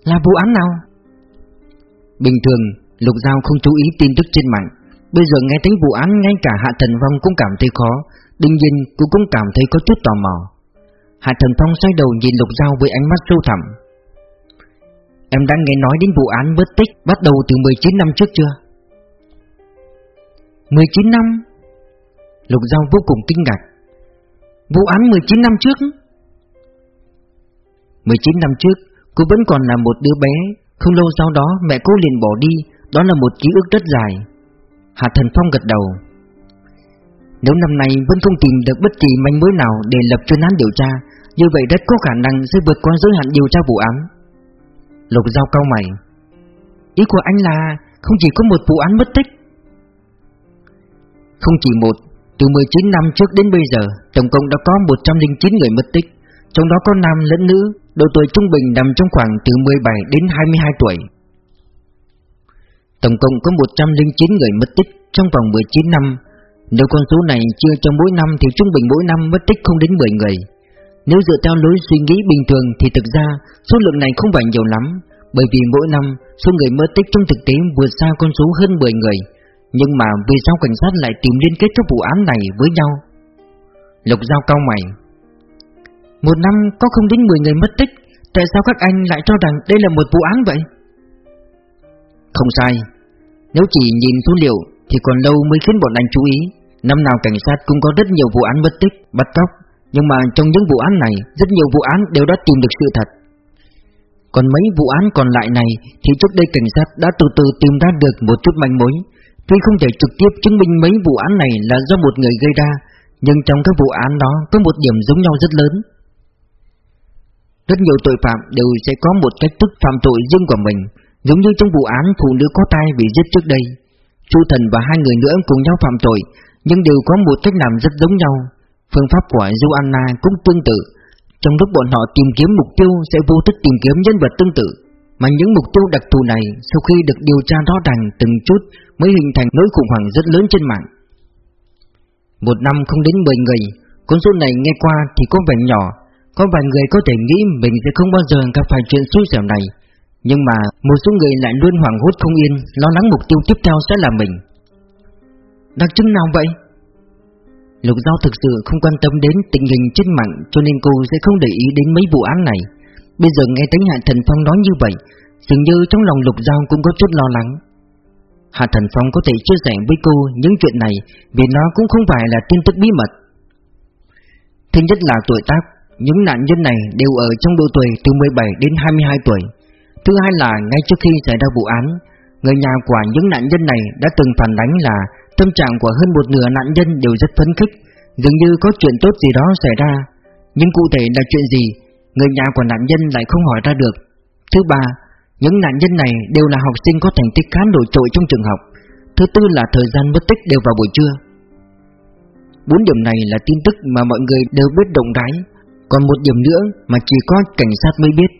Là vụ án nào? Bình thường, Lục Giao không chú ý tin tức trên mạng. Bây giờ nghe tính vụ án ngay cả Hạ Thần Phong cũng cảm thấy khó. Đương nhiên cũng cảm thấy có chút tò mò. Hạ Thần Phong xoay đầu nhìn Lục Giao với ánh mắt sâu thẳm. Em đã nghe nói đến vụ án bất tích bắt đầu từ 19 năm trước chưa? 19 năm? Lục Giao vô cùng kinh ngạc Vụ án 19 năm trước? 19 năm trước, cô vẫn còn là một đứa bé Không lâu sau đó mẹ cô liền bỏ đi Đó là một ký ức rất dài Hạ Thần Phong gật đầu Nếu năm nay vẫn không tìm được bất kỳ manh mối nào Để lập chuyên án điều tra Như vậy rất có khả năng sẽ vượt qua giới hạn điều tra vụ án Lục Giao cao mày. Ý của anh là Không chỉ có một vụ án mất tích. Không chỉ một, Từ 19 năm trước đến bây giờ, Tổng cộng đã có 109 người mất tích. Trong đó có nam lẫn nữ, Độ tuổi trung bình nằm trong khoảng từ 17 đến 22 tuổi. Tổng cộng có 109 người mất tích trong vòng 19 năm. Nếu con số này chia cho mỗi năm thì trung bình mỗi năm mất tích không đến 10 người nếu dựa theo lối suy nghĩ bình thường thì thực ra số lượng này không phải nhiều lắm Bởi vì mỗi năm số người mất tích trong thực tế vượt xa con số hơn 10 người. Nhưng mà vì sao cảnh sát lại tìm liên kết các vụ án này với nhau? Lục Giao cao mày. Một năm có không đến 10 người mất tích Tại sao các anh lại cho rằng đây là một vụ án vậy? Không sai. Nếu chỉ nhìn số liệu thì còn lâu mới khiến bọn anh chú ý. Năm nào cảnh sát cũng có rất nhiều vụ án mất tích, bắt cóc nhưng mà trong những vụ án này, Rất nhiều vụ án đều đã tìm được sự thật. Còn mấy vụ án còn lại này Thì trước đây cảnh sát đã từ từ tìm ra được một chút manh mối. Tuy không thể trực tiếp chứng minh mấy vụ án này là do một người gây ra, Nhưng trong các vụ án đó có một điểm giống nhau rất lớn. Rất nhiều tội phạm đều sẽ có một cách thức phạm tội riêng của mình, Giống như trong vụ án phụ nữ có tai bị giết trước đây. Chu Thần và hai người nữa cùng nhau phạm tội, Nhưng đều có một cách làm rất giống nhau. Phương pháp của Joanna cũng tương tự. Trong lúc bọn họ tìm kiếm mục tiêu sẽ vô thức tìm kiếm nhân vật tương tự. Mà những mục tiêu đặc thù này sau khi được điều tra rõ ràng từng chút mới hình thành nỗi khủng hoảng rất lớn trên mạng. Một năm không đến 10 người Con số này nghe qua thì có vẻ nhỏ. Có vài người có thể nghĩ mình sẽ không bao giờ gặp phải chuyện xui xẻo này. Nhưng mà một số người lại luôn hoảng hốt không yên, Lo lắng mục tiêu tiếp theo sẽ là mình. Đặc trưng nào vậy? Lục Giao thực sự không quan tâm đến tình hình trên mạng cho nên cô sẽ không để ý đến mấy vụ án này. Bây giờ nghe thấy Hạ Thần Phong nói như vậy, dường như trong lòng Lục Giao cũng có chút lo lắng. Hạ Thần Phong có thể chia sẻ với cô những chuyện này vì nó cũng không phải là tin tức bí mật. Thứ nhất là tuổi tác, những nạn nhân này đều ở trong độ tuổi từ 17 đến 22 tuổi. Thứ hai là ngay trước khi xảy ra vụ án, người nhà của những nạn nhân này đã từng phản ánh là Tâm trạng của hơn một nửa nạn nhân đều rất phấn khích. Dường như có chuyện tốt gì đó xảy ra. Nhưng cụ thể là chuyện gì, Người nhà của nạn nhân lại không hỏi ra được. Thứ ba, Những nạn nhân này đều là học sinh có thành tích khá nổi trội trong trường học. Thứ tư là thời gian mất tích đều vào buổi trưa. Bốn điểm này là tin tức mà mọi người đều biết động đái. Còn một điểm nữa mà chỉ có cảnh sát mới biết.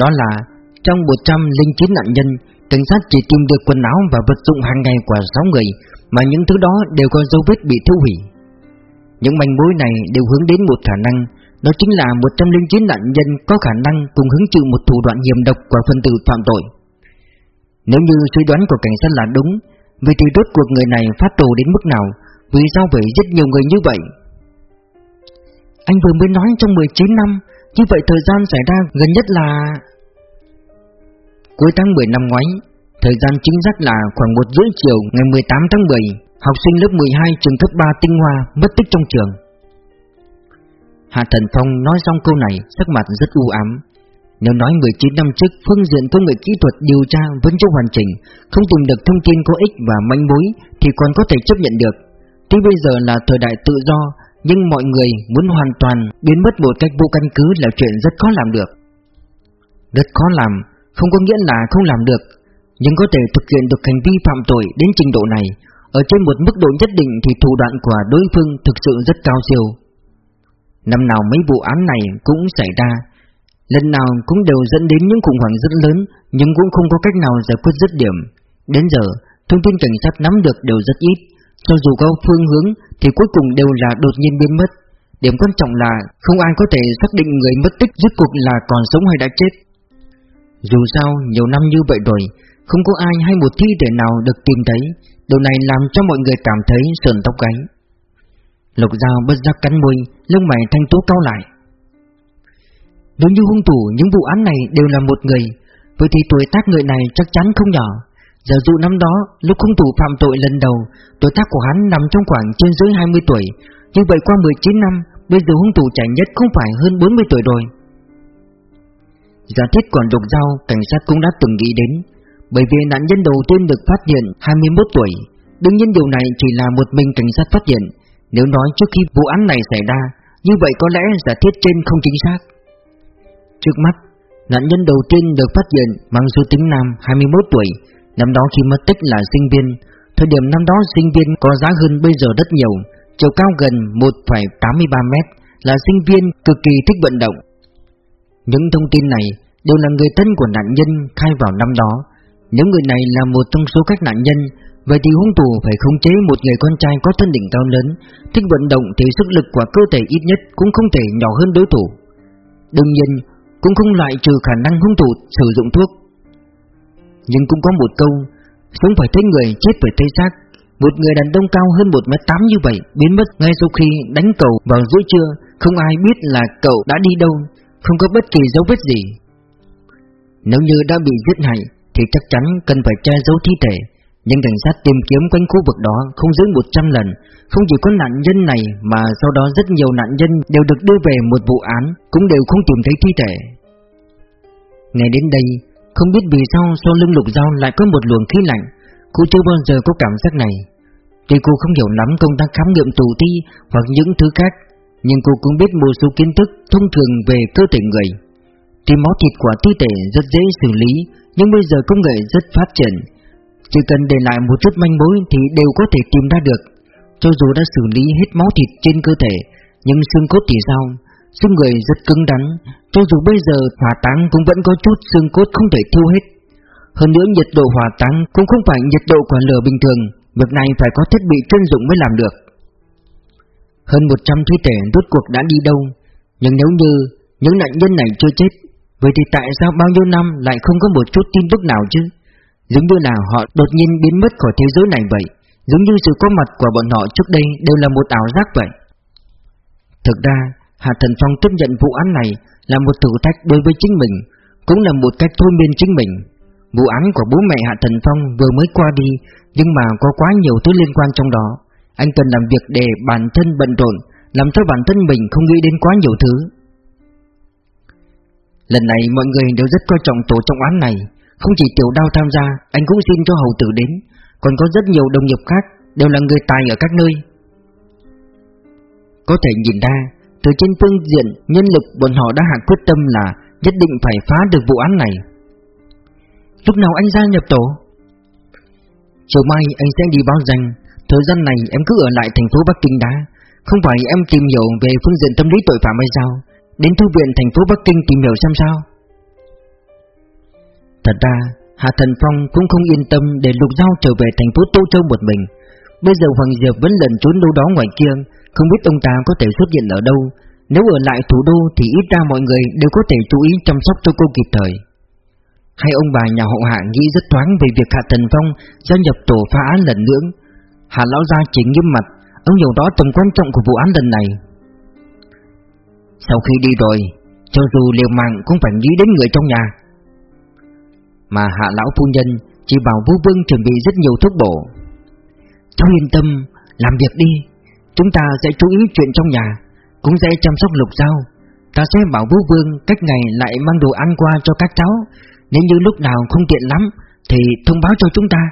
Đó là trong 109 nạn nhân Cảnh sát chỉ tìm được quần áo và vật dụng hàng ngày của 6 người, Mà những thứ đó đều có dấu vết bị thiêu hủy. Những manh mối này đều hướng đến một khả năng, Đó chính là 109 nạn nhân có khả năng cùng hứng chịu một thủ đoạn hiểm độc của phân tử phạm tội. Nếu như suy đoán của cảnh sát là đúng, Vậy thì rốt cuộc người này phát tù đến mức nào, Vì sao vậy rất nhiều người như vậy? Anh vừa mới nói trong 19 năm, Như vậy thời gian xảy ra gần nhất là Cuối tháng 10 năm ngoái, thời gian chính xác là khoảng một rưỡi chiều ngày 18 tháng 10, học sinh lớp 12 trường cấp 3 Tinh Hoa mất tích trong trường. Hạ Thần Phong nói xong câu này sắc mặt rất u ám. Nếu nói 19 năm trước phương diện công nghệ kỹ thuật điều tra vẫn chưa hoàn chỉnh Không tìm được thông tin có ích và manh mối Thì còn có thể chấp nhận được. Tuy bây giờ là thời đại tự do Nhưng mọi người muốn hoàn toàn biến mất một cách vô căn cứ là chuyện rất khó làm được. Rất khó làm không có nghĩa là không làm được Nhưng có thể thực hiện được hành vi phạm tội đến trình độ này Ở trên một mức độ nhất định thì thủ đoạn của đối phương thực sự rất cao siêu. Năm nào mấy vụ án này cũng xảy ra Lần nào cũng đều dẫn đến những khủng hoảng rất lớn Nhưng cũng không có cách nào giải quyết dứt điểm. Đến giờ, thông tin cảnh sát nắm được đều rất ít Cho dù có phương hướng thì cuối cùng đều là đột nhiên biến mất. Điểm quan trọng là không ai có thể xác định người mất tích rốt cuộc là còn sống hay đã chết. Dù sao, nhiều năm như vậy rồi Không có ai hay một thi thể nào được tìm thấy Điều này làm cho mọi người cảm thấy sờn tóc gáy Lục Giao bất giác cắn môi, lông mày thanh tú cao lại. Nếu như hung thủ những vụ án này đều là một người, vậy thì tuổi tác người này chắc chắn không nhỏ. Giờ dụ năm đó, lúc hung thủ phạm tội lần đầu, tuổi tác của hắn nằm trong khoảng trên dưới 20 tuổi, như vậy qua 19 năm, bây giờ hung thủ trẻ nhất không phải hơn 40 tuổi rồi. Giả thiết còn độc giao, cảnh sát cũng đã từng nghĩ đến, bởi vì nạn nhân đầu tiên được phát hiện 21 tuổi. Đương nhiên điều này chỉ là một mình cảnh sát phát hiện, nếu nói trước khi vụ án này xảy ra Như vậy có lẽ giả thiết trên không chính xác. Trước mắt Nạn nhân đầu tiên được phát hiện Mang số tính nam 21 tuổi. Năm đó khi mất tích là sinh viên. Thời điểm năm đó sinh viên có giá hơn bây giờ rất nhiều. Chiều cao gần 1,83 mét Là sinh viên cực kỳ thích vận động. Những thông tin này Đều là người thân của nạn nhân khai vào năm đó. Những người này là một trong số các nạn nhân. Vậy thì hung thủ phải khống chế một người con trai có thân đỉnh cao lớn. Thích vận động thì sức lực của cơ thể ít nhất cũng không thể nhỏ hơn đối thủ. Đương nhiên cũng không loại trừ khả năng hung thủ sử dụng thuốc. Nhưng cũng có một câu Sống phải thấy người, chết phải thấy xác. Một người đàn ông cao hơn 1m8 như vậy Biến mất ngay sau khi đánh cầu vào giữa trưa. Không ai biết là cậu đã đi đâu. Không có bất kỳ dấu vết gì. Nếu như đã bị giết hại, Thì chắc chắn cần phải che giấu thi thể, nhưng cảnh sát tìm kiếm quanh khu vực đó không dưới 100 lần, Không chỉ có nạn nhân này mà sau đó rất nhiều nạn nhân đều được đưa về một vụ án Cũng đều không tìm thấy thi thể. Ngày đến đây, Không biết vì sao sau lưng lục dao lại có một luồng khí lạnh Cô chưa bao giờ có cảm giác này. Tuy cô không hiểu lắm công tác khám nghiệm tù thi hoặc những thứ khác nhưng cô cũng biết một số kiến thức thông thường về cơ thể người. Tìm máu thịt của thi thể rất dễ xử lý, Nhưng bây giờ công nghệ rất phát triển. Chỉ cần để lại một chút manh mối thì đều có thể tìm ra được. Cho dù đã xử lý hết máu thịt trên cơ thể, Nhưng xương cốt thì sao? Xương người rất cứng đắn. Cho dù bây giờ hỏa táng cũng vẫn có chút xương cốt không thể thiêu hết. Hơn nữa nhiệt độ hỏa táng cũng không phải nhiệt độ của lửa bình thường. Việc này phải có thiết bị chuyên dụng mới làm được. Hơn 100 thi thể rốt cuộc đã đi đâu. Nhưng nếu như những nạn nhân này chưa chết Vậy thì tại sao bao nhiêu năm lại không có một chút tin tức nào chứ? Giống như là họ đột nhiên biến mất khỏi thế giới này vậy Giống như sự có mặt của bọn họ trước đây đều là một ảo giác vậy. Thực ra, Hạ Thần Phong tiếp nhận vụ án này là một thử thách đối với chính mình Cũng là một cách thôi miên chính mình. Vụ án của bố mẹ Hạ Thần Phong vừa mới qua đi Nhưng mà có quá nhiều thứ liên quan trong đó. Anh cần làm việc để bản thân bận rộn, Làm cho bản thân mình không nghĩ đến quá nhiều thứ. Lần này mọi người đều rất coi trọng tổ trọng án này. Không chỉ tiểu đao tham gia, Anh cũng xin cho hầu tử đến. Còn có rất nhiều đồng nghiệp khác Đều là người tài ở các nơi. Có thể nhìn ra, Từ trên phương diện nhân lực Bọn họ đã hạ quyết tâm là Nhất định phải phá được vụ án này. Lúc nào anh gia nhập tổ? Chiều mai anh sẽ đi báo danh. Thời gian này em cứ ở lại thành phố Bắc Kinh đã Không phải em tìm hiểu về phương diện tâm lý tội phạm hay sao Đến thư viện thành phố Bắc Kinh tìm hiểu xem sao Thật ra, Hạ Thần Phong cũng không yên tâm để Lục Giao trở về thành phố Tô Châu một mình. Bây giờ Hoàng Diệp vẫn lẩn trốn đâu đó ngoài kia, không biết ông ta có thể xuất hiện ở đâu. Nếu ở lại thủ đô thì ít ra mọi người đều có thể chú ý chăm sóc cho cô kịp thời. Hai ông bà nhà hậu hạ nghĩ rất thoáng về việc Hạ Thần Phong gia nhập tổ phá án lần nữa. Hạ Lão Gia chỉ nghiêm mặt, ông hiểu rõ tầm quan trọng của vụ án lần này. Sau khi đi rồi, cho dù liều mạng cũng phải nghĩ đến người trong nhà mà hạ lão phu nhân chỉ bảo Vũ Vương chuẩn bị rất nhiều thuốc bổ. Cháu yên tâm, làm việc đi, chúng ta sẽ chú ý chuyện trong nhà. cũng sẽ chăm sóc lục giao Ta sẽ bảo vũ vương cách ngày lại mang đồ ăn qua cho các cháu Nếu như lúc nào không tiện lắm Thì thông báo cho chúng ta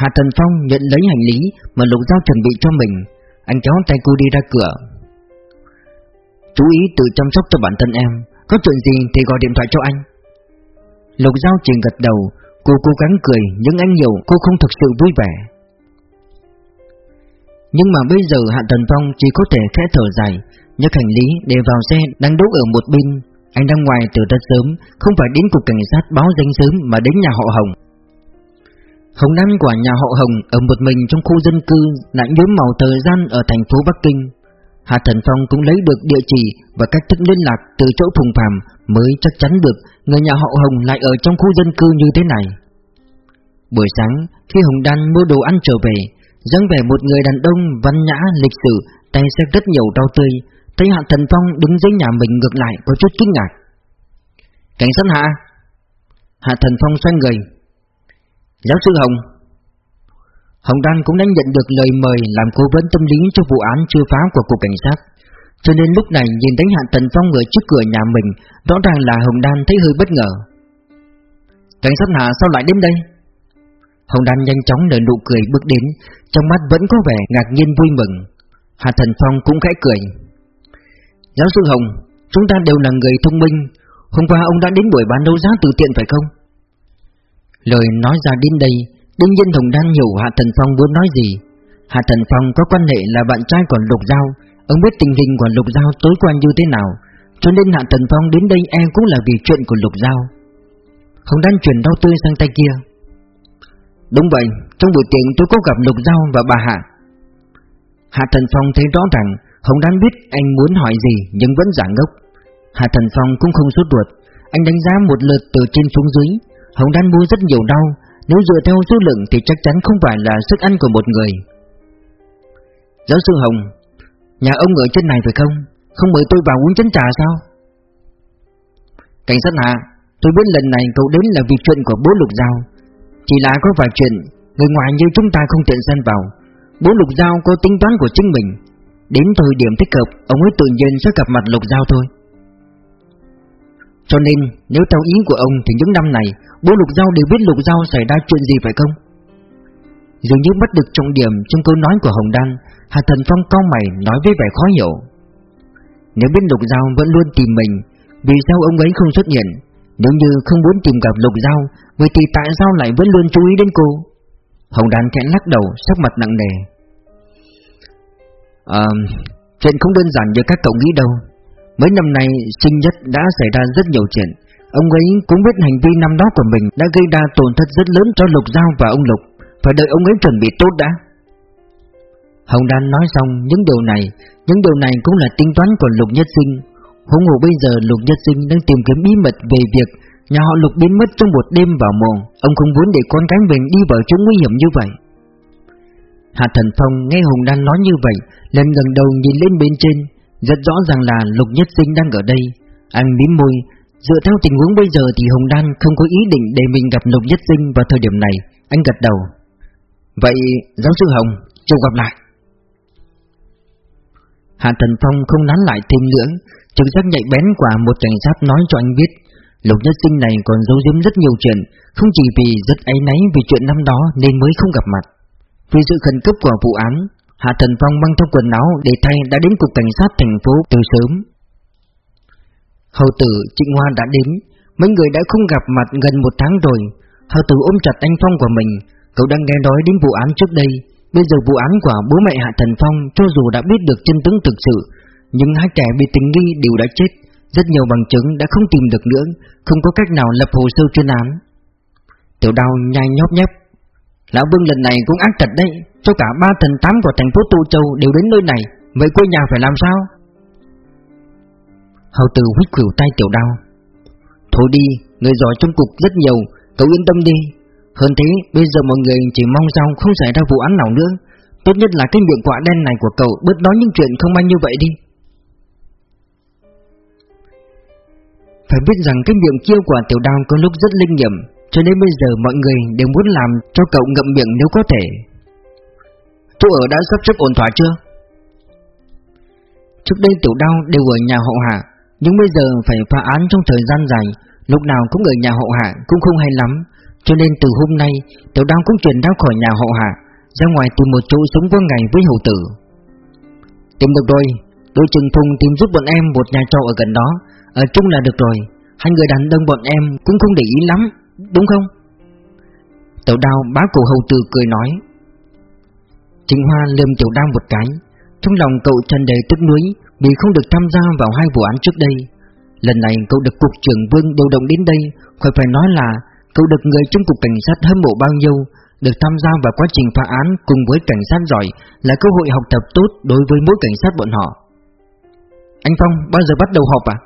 Hạ Trần Phong nhận lấy hành lý Mà lục giao chuẩn bị cho mình. Anh kéo tay cô đi ra cửa. Chú ý tự chăm sóc cho bản thân em. Có chuyện gì thì gọi điện thoại cho anh. Lục Giao chỉ gật đầu. Cô cố gắng cười Nhưng anh hiểu cô không thực sự vui vẻ. Nhưng mà bây giờ Hạ Trần Phong chỉ có thể khẽ thở dài nhấc hành lý để vào xe đang đỗ ở một bên. Anh đang ngoài từ rất sớm, không phải đến cục cảnh sát báo danh sớm mà đến nhà họ Hồng. Hồng Đan của nhà họ Hồng ở một mình trong khu dân cư lại nhuốm màu thời gian ở thành phố Bắc Kinh. Hà Thần Phong cũng lấy được địa chỉ và cách thức liên lạc từ chỗ Phùng Phạm mới chắc chắn được người nhà họ Hồng lại ở trong khu dân cư như thế này. Buổi sáng, khi Hồng Đan mua đồ ăn trở về, dáng vẻ một người đàn ông văn nhã lịch sử, tay xếp rất nhiều rau tươi, Thấy Hạ Thần Phong đứng dưới nhà mình ngược lại có chút kinh ngạc Cảnh sát Hạ Hạ Thần Phong xoay người Giáo sư Hồng. Hồng Đan cũng đã nhận được lời mời làm cố vấn tâm lý cho vụ án chưa phá của cục cảnh sát. Cho nên lúc này nhìn thấy Hạ Thần Phong ở trước cửa nhà mình Rõ ràng là Hồng Đan thấy hơi bất ngờ. Cảnh sát Hạ sao lại đến đây? Hồng Đan nhanh chóng nở nụ cười bước đến Trong mắt vẫn có vẻ ngạc nhiên vui mừng. Hạ Thần Phong cũng khẽ cười. Giáo sư Hồng, chúng ta đều là người thông minh. Hôm qua ông đã đến buổi bán đấu giá từ tiện phải không? Lời nói ra đến đây Đương nhiên Hồng đang hiểu Hạ Thần Phong muốn nói gì. Hạ Thần Phong có quan hệ là bạn trai của Lục Giao Ông biết tình hình của Lục Giao tối qua như thế nào Cho nên Hạ Thần Phong đến đây em cũng là vì chuyện của Lục Giao. Hồng đang chuyển đau tươi sang tay kia. Đúng vậy, trong buổi tiệc tôi có gặp Lục Giao và bà Hạ. Hạ Thần Phong thấy rõ ràng Hồng Đan biết anh muốn hỏi gì nhưng vẫn giả ngốc. Hạ Thần Phong cũng không sốt ruột Anh đánh giá một lượt từ trên xuống dưới Hồng Đan mua rất nhiều đau, Nếu dựa theo số lượng thì chắc chắn không phải là sức ăn của một người. Giáo sư Hồng, Nhà ông ở trên này phải không? Không mời tôi vào uống chén trà sao? Cảnh sát hạ Tôi biết lần này cậu đến là vì chuyện của bố Lục Giao. Chỉ là có vài chuyện, Người ngoài như chúng ta không tiện xen vào. Bố Lục Giao có tính toán của chính mình. Đến thời điểm thích hợp, Ông ấy tự nhiên sẽ gặp mặt Lục Giao thôi. Cho nên Nếu theo ý của ông thì những năm này Bố Lục Giao đều biết Lục Giao xảy ra chuyện gì phải không? Dường như bắt được trọng điểm Trong câu nói của Hồng Đan Hà Thần Phong cao mày nói với vẻ khó hiểu. Nếu biết Lục Giao vẫn luôn tìm mình Vì sao ông ấy không xuất hiện? Nếu như không muốn tìm gặp Lục Giao Vậy thì tại sao lại vẫn luôn chú ý đến cô? Hồng Đan khẽ lắc đầu sắc mặt nặng nề. À, chuyện không đơn giản như các cậu nghĩ đâu. Mấy năm nay, sinh nhất đã xảy ra rất nhiều chuyện. Ông ấy cũng biết hành vi năm đó của mình đã gây ra tổn thất rất lớn cho Lục Giao và ông Lục. Phải đợi ông ấy chuẩn bị tốt đã. Hồng Đan nói xong những điều này. Những điều này cũng là tính toán của Lục Nhất Sinh. Hôm hồ bây giờ Lục Nhất Sinh đang tìm kiếm bí mật về việc Nhà họ Lục biến mất trong một đêm vào mùa. Ông không muốn để con gái mình đi vào chỗ nguy hiểm như vậy. Hạ Thần Phong nghe Hồng Đan nói như vậy, Lần gần đầu nhìn lên bên trên. Rất rõ ràng là Lục Nhất Sinh đang ở đây. Anh mím môi Dựa theo tình huống bây giờ thì Hồng Đan không có ý định để mình gặp Lục Nhất Sinh vào thời điểm này. Anh gật đầu. Vậy giáo sư Hồng, chào gặp lại. Hạ Thần Phong không nán lại thêm nữa Trực giác nhạy bén quả một cảnh sát nói cho anh biết. Lục Nhất Sinh này còn giấu giếm rất nhiều chuyện Không chỉ vì rất áy náy vì chuyện năm đó nên mới không gặp mặt. Vì sự khẩn cấp của vụ án Hạ Thần Phong mang theo quần áo để thay đã đến cục cảnh sát thành phố từ sớm. Hầu tử Trịnh Hoa đã đến, mấy người đã không gặp mặt gần một tháng rồi. Hầu tử ôm chặt anh Phong của mình, cậu đang nghe nói đến vụ án trước đây. Bây giờ vụ án của bố mẹ Hạ Thần Phong cho dù đã biết được chân tướng thực sự, nhưng hai kẻ bị tình nghi đều đã chết. Rất nhiều bằng chứng đã không tìm được nữa, không có cách nào lập hồ sơ chuyên án. Tiểu đào nhai nhóp nhép. Lão Vương lần này cũng ác thật đấy, cho cả ba thần tám của thành phố Tu Châu đều đến nơi này, Vậy quê nhà phải làm sao? Hầu tử huyết khỉu tay tiểu đao. Thôi đi, Người giỏi trong cục rất nhiều, Cậu yên tâm đi. Hơn thế, bây giờ mọi người chỉ mong sao không xảy ra vụ án nào nữa. Tốt nhất là cái miệng quả đen này của cậu Bớt nói những chuyện không may như vậy đi. Phải biết rằng cái miệng kêu của tiểu đao có lúc rất linh nghiệm, Cho nên bây giờ mọi người đều muốn làm cho cậu ngậm miệng nếu có thể chú ở đã sắp xếp ổn thỏa chưa? Trước đây tiểu đao đều ở nhà hậu hạ, Nhưng bây giờ phải phá án trong thời gian dài, Lúc nào cũng ở nhà hậu hạ cũng không hay lắm. Cho nên từ hôm nay, Tiểu đao cũng chuyển ra khỏi nhà hậu hạ, Ra ngoài tìm một chỗ sống qua ngày với hậu tử. Tìm được rồi Đôi chừng Phùng tìm giúp bọn em một nhà trọ ở gần đó, Ở chung là được rồi, Hai người đàn ông bọn em cũng không để ý lắm, Đúng không? Tiểu đao bá cổ hầu tử cười nói. Trịnh Hoa lườm tiểu Đam một cái, Trong lòng cậu tràn đầy tức nuối Vì không được tham gia vào hai vụ án trước đây. Lần này cậu được cục trưởng Vương điều động đến đây, Khỏi phải nói là Cậu được người trong cục cảnh sát hâm mộ bao nhiêu, Được tham gia vào quá trình phá án cùng với cảnh sát giỏi Là cơ hội học tập tốt đối với mỗi cảnh sát bọn họ. Anh Phong, bao giờ bắt đầu họp à?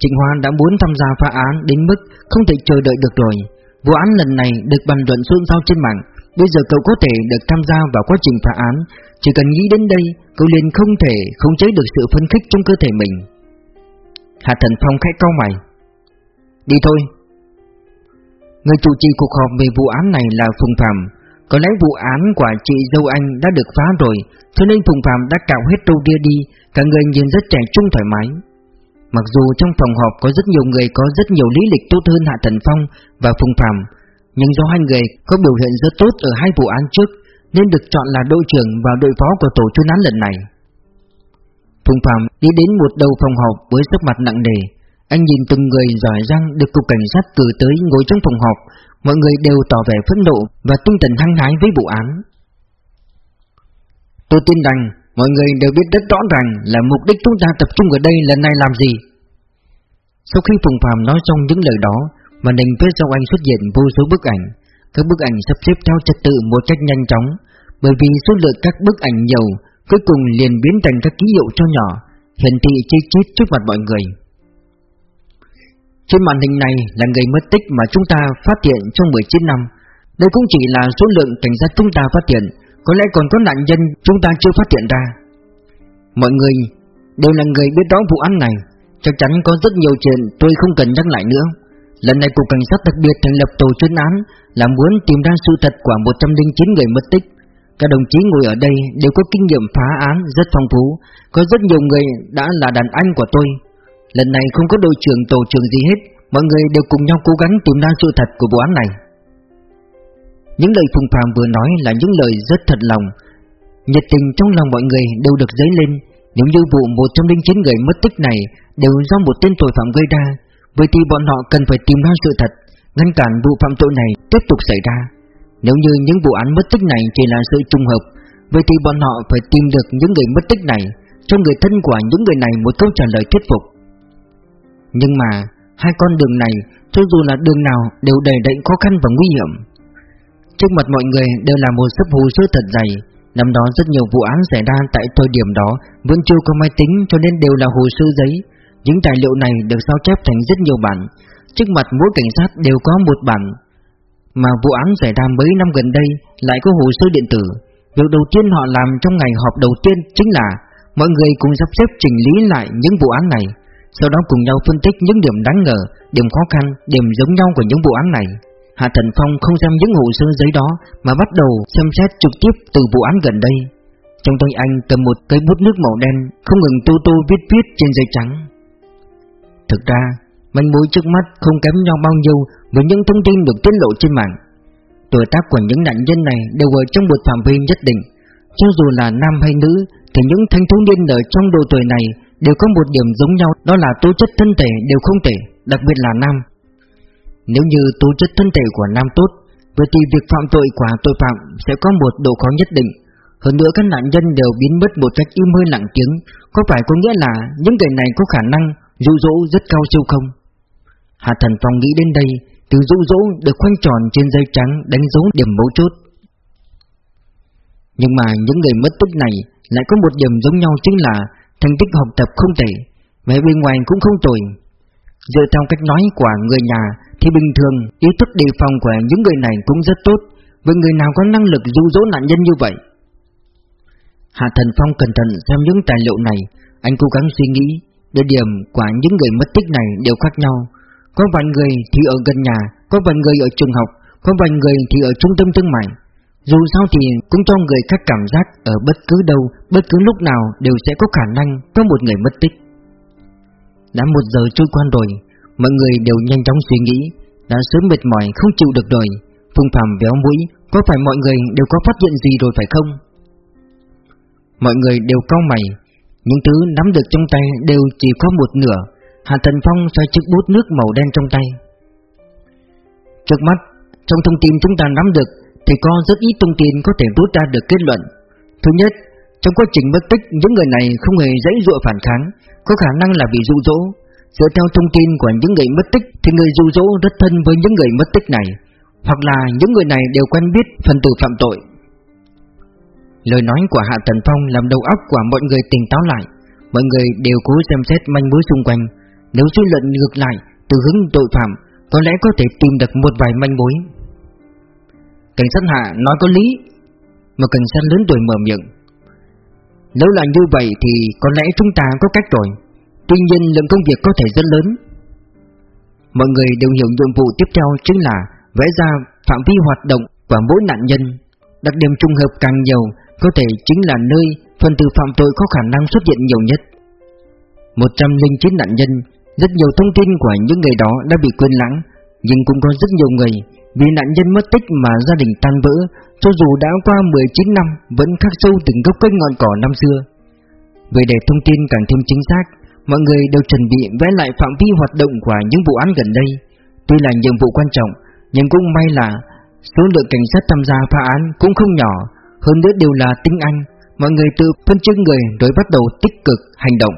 Trịnh Hoa đã muốn tham gia phá án đến mức không thể chờ đợi được rồi. Vụ án lần này được bàn luận xôn xao trên mạng Bây giờ cậu có thể được tham gia vào quá trình phá án. Chỉ cần nghĩ đến đây, Cậu liền không thể không chế được sự phân khích trong cơ thể mình. Hạ Thần Phong khẽ cau mày. Đi thôi. Người chủ trì cuộc họp về vụ án này là Phùng Phạm. Có lẽ vụ án của chị dâu anh đã được phá rồi, Cho nên Phùng Phạm đã cạo hết râu ria đi, Cả người nhìn rất trẻ trung thoải mái. Mặc dù trong phòng họp có rất nhiều người có rất nhiều lý lịch tốt hơn Hạ Thần Phong và Phùng Phạm nhưng do hai người có biểu hiện rất tốt ở hai vụ án trước, Nên được chọn là đội trưởng và đội phó của tổ chuyên án lần này. Phùng Phạm đi đến một đầu phòng họp với sắc mặt nặng nề. Anh nhìn từng người giỏi giang được cục cảnh sát cử tới ngồi trong phòng họp. Mọi người đều tỏ vẻ phẫn nộ và tinh thần hăng hái với vụ án. Tôi tin rằng Mọi người đều biết rất rõ ràng là mục đích chúng ta tập trung ở đây lần này làm gì. Sau khi Phùng Phạm nói xong những lời đó Màn hình phía sau anh xuất hiện vô số bức ảnh. Các bức ảnh sắp xếp theo trật tự một cách nhanh chóng, Bởi vì số lượng các bức ảnh nhiều, Cuối cùng liền biến thành các ký hiệu cho nhỏ, Hiển thị chi chít trước mặt mọi người. Trên màn hình này là người mất tích mà chúng ta phát hiện trong 19 năm. Đây cũng chỉ là số lượng cảnh sát chúng ta phát hiện, có lẽ còn có nạn nhân chúng ta chưa phát hiện ra. Mọi người, đều là người biết rõ vụ án này. Chắc chắn có rất nhiều chuyện tôi không cần nhắc lại nữa. Lần này Cục Cảnh sát đặc biệt thành lập tổ chuyên án, Là muốn tìm ra sự thật của 109 người mất tích. Các đồng chí ngồi ở đây đều có kinh nghiệm phá án rất phong phú, Có rất nhiều người đã là đàn anh của tôi. Lần này không có đội trưởng tổ trưởng gì hết, Mọi người đều cùng nhau cố gắng tìm ra sự thật của vụ án này. Những lời Phùng Phạm vừa nói là những lời rất thật lòng. Nhiệt tình trong lòng mọi người đều được dấy lên. Nếu như vụ 109 người mất tích này đều do một tên tội phạm gây ra Vậy thì bọn họ cần phải tìm ra sự thật, Ngăn cản vụ phạm tội này tiếp tục xảy ra. Nếu như những vụ án mất tích này chỉ là sự trùng hợp, Vậy thì bọn họ phải tìm được những người mất tích này Cho người thân của những người này một câu trả lời thuyết phục. Nhưng mà, Hai con đường này, Cho dù là đường nào đều đầy đậy khó khăn và nguy hiểm. Trước mặt mọi người đều là một sấp hồ sơ thật dày. Năm đó rất nhiều vụ án xảy ra tại thời điểm đó, Vẫn chưa có máy tính cho nên đều là hồ sơ giấy. Những tài liệu này được sao chép thành rất nhiều bản. Trước mặt mỗi cảnh sát đều có một bản. Mà vụ án xảy ra mấy năm gần đây lại có hồ sơ điện tử. Việc đầu tiên họ làm trong ngày họp đầu tiên chính là Mọi người cùng sắp xếp chỉnh lý lại những vụ án này. Sau đó cùng nhau phân tích những điểm đáng ngờ, điểm khó khăn, điểm giống nhau của những vụ án này. Hạ Thần Phong không xem những hồ sơ giấy đó Mà bắt đầu xem xét trực tiếp từ vụ án gần đây. Trong tay anh cầm một cây bút nước màu đen Không ngừng tô tô viết viết trên giấy trắng. Thực ra, manh mối trước mắt không kém nhau bao nhiêu Với những thông tin được tiết lộ trên mạng. Tuổi tác của những nạn nhân này đều ở trong một phạm vi nhất định. Cho dù là nam hay nữ, Thì những thanh thiếu niên ở trong độ tuổi này Đều có một điểm giống nhau, Đó là tố chất thân thể đều không tệ. Đặc biệt là nam. Nếu như tố chất thân thể của nam tốt, Vậy thì việc phạm tội của tội phạm sẽ có một độ khó nhất định. Hơn nữa các nạn nhân đều biến mất một cách im hơi lặng tiếng, Có phải có nghĩa là những người này có khả năng dụ dỗ rất cao siêu không? Hạ Thần Phong nghĩ đến đây, Từ dụ dỗ được khoanh tròn trên dây trắng đánh dấu điểm mấu chốt. Nhưng mà những người mất tích này lại có một điểm giống nhau chính là thành tích học tập không tệ, Vẻ bên ngoài cũng không tồi. Dựa theo cách nói của người nhà thì bình thường ý thức đề phòng của những người này cũng rất tốt Với người nào có năng lực dụ dỗ nạn nhân như vậy? Hạ Thần Phong cẩn thận xem những tài liệu này, Anh cố gắng suy nghĩ. Địa điểm của những người mất tích này đều khác nhau Có vài người thì ở gần nhà Có vài người ở trường học Có vài người thì ở trung tâm thương mại Dù sao thì cũng cho người khác cảm giác ở bất cứ đâu, bất cứ lúc nào đều sẽ có khả năng có một người mất tích. Đã một giờ trôi qua rồi, mọi người đều nhanh chóng suy nghĩ, đã sớm mệt mỏi không chịu được rồi. Phương Phạm véo mũi, có phải mọi người đều có phát hiện gì rồi phải không? Mọi người đều cau mày, những thứ nắm được trong tay đều chỉ có một nửa. Hà Thần Phong xoay chiếc bút nước màu đen trong tay. Trước mắt, trong thông tin chúng ta nắm được thì có rất ít thông tin có thể rút ra được kết luận. Thứ nhất, trong quá trình mất tích, những người này không hề dãy dụa phản kháng, có khả năng là bị dụ dỗ. Dựa theo thông tin của những người mất tích thì người dụ dỗ rất thân với những người mất tích này, hoặc là những người này đều quen biết phần tử phạm tội. Lời nói của Hạ Tần Phong làm đầu óc của mọi người tỉnh táo lại, mọi người đều cố xem xét manh mối xung quanh. Nếu suy luận ngược lại từ hướng tội phạm, có lẽ có thể tìm được một vài manh mối. Cảnh sát Hạ nói có lý Một cảnh sát lớn tuổi mở miệng. Nếu là như vậy thì có lẽ chúng ta có cách rồi. Tuy nhiên lượng công việc có thể rất lớn. Mọi người đều hiểu nhiệm vụ tiếp theo chính là Vẽ ra phạm vi hoạt động của mỗi nạn nhân. Đặc điểm trùng hợp càng nhiều, Có thể chính là nơi phần tử phạm tội có khả năng xuất hiện nhiều nhất. 109 nạn nhân, Rất nhiều thông tin của những người đó đã bị quên lãng, Nhưng cũng có rất nhiều người vì nạn nhân mất tích mà gia đình tan vỡ, Cho dù đã qua 19 năm Vẫn khắc sâu từng gốc cây ngọn cỏ năm xưa. Vì để thông tin càng thêm chính xác, Mọi người đều chuẩn bị vẽ lại phạm vi hoạt động của những vụ án gần đây. Tuy là nhiệm vụ quan trọng, Nhưng cũng may là Số lượng cảnh sát tham gia phá án cũng không nhỏ. Hơn nữa đều là tinh anh. Mọi người tự phân chức người rồi bắt đầu tích cực hành động.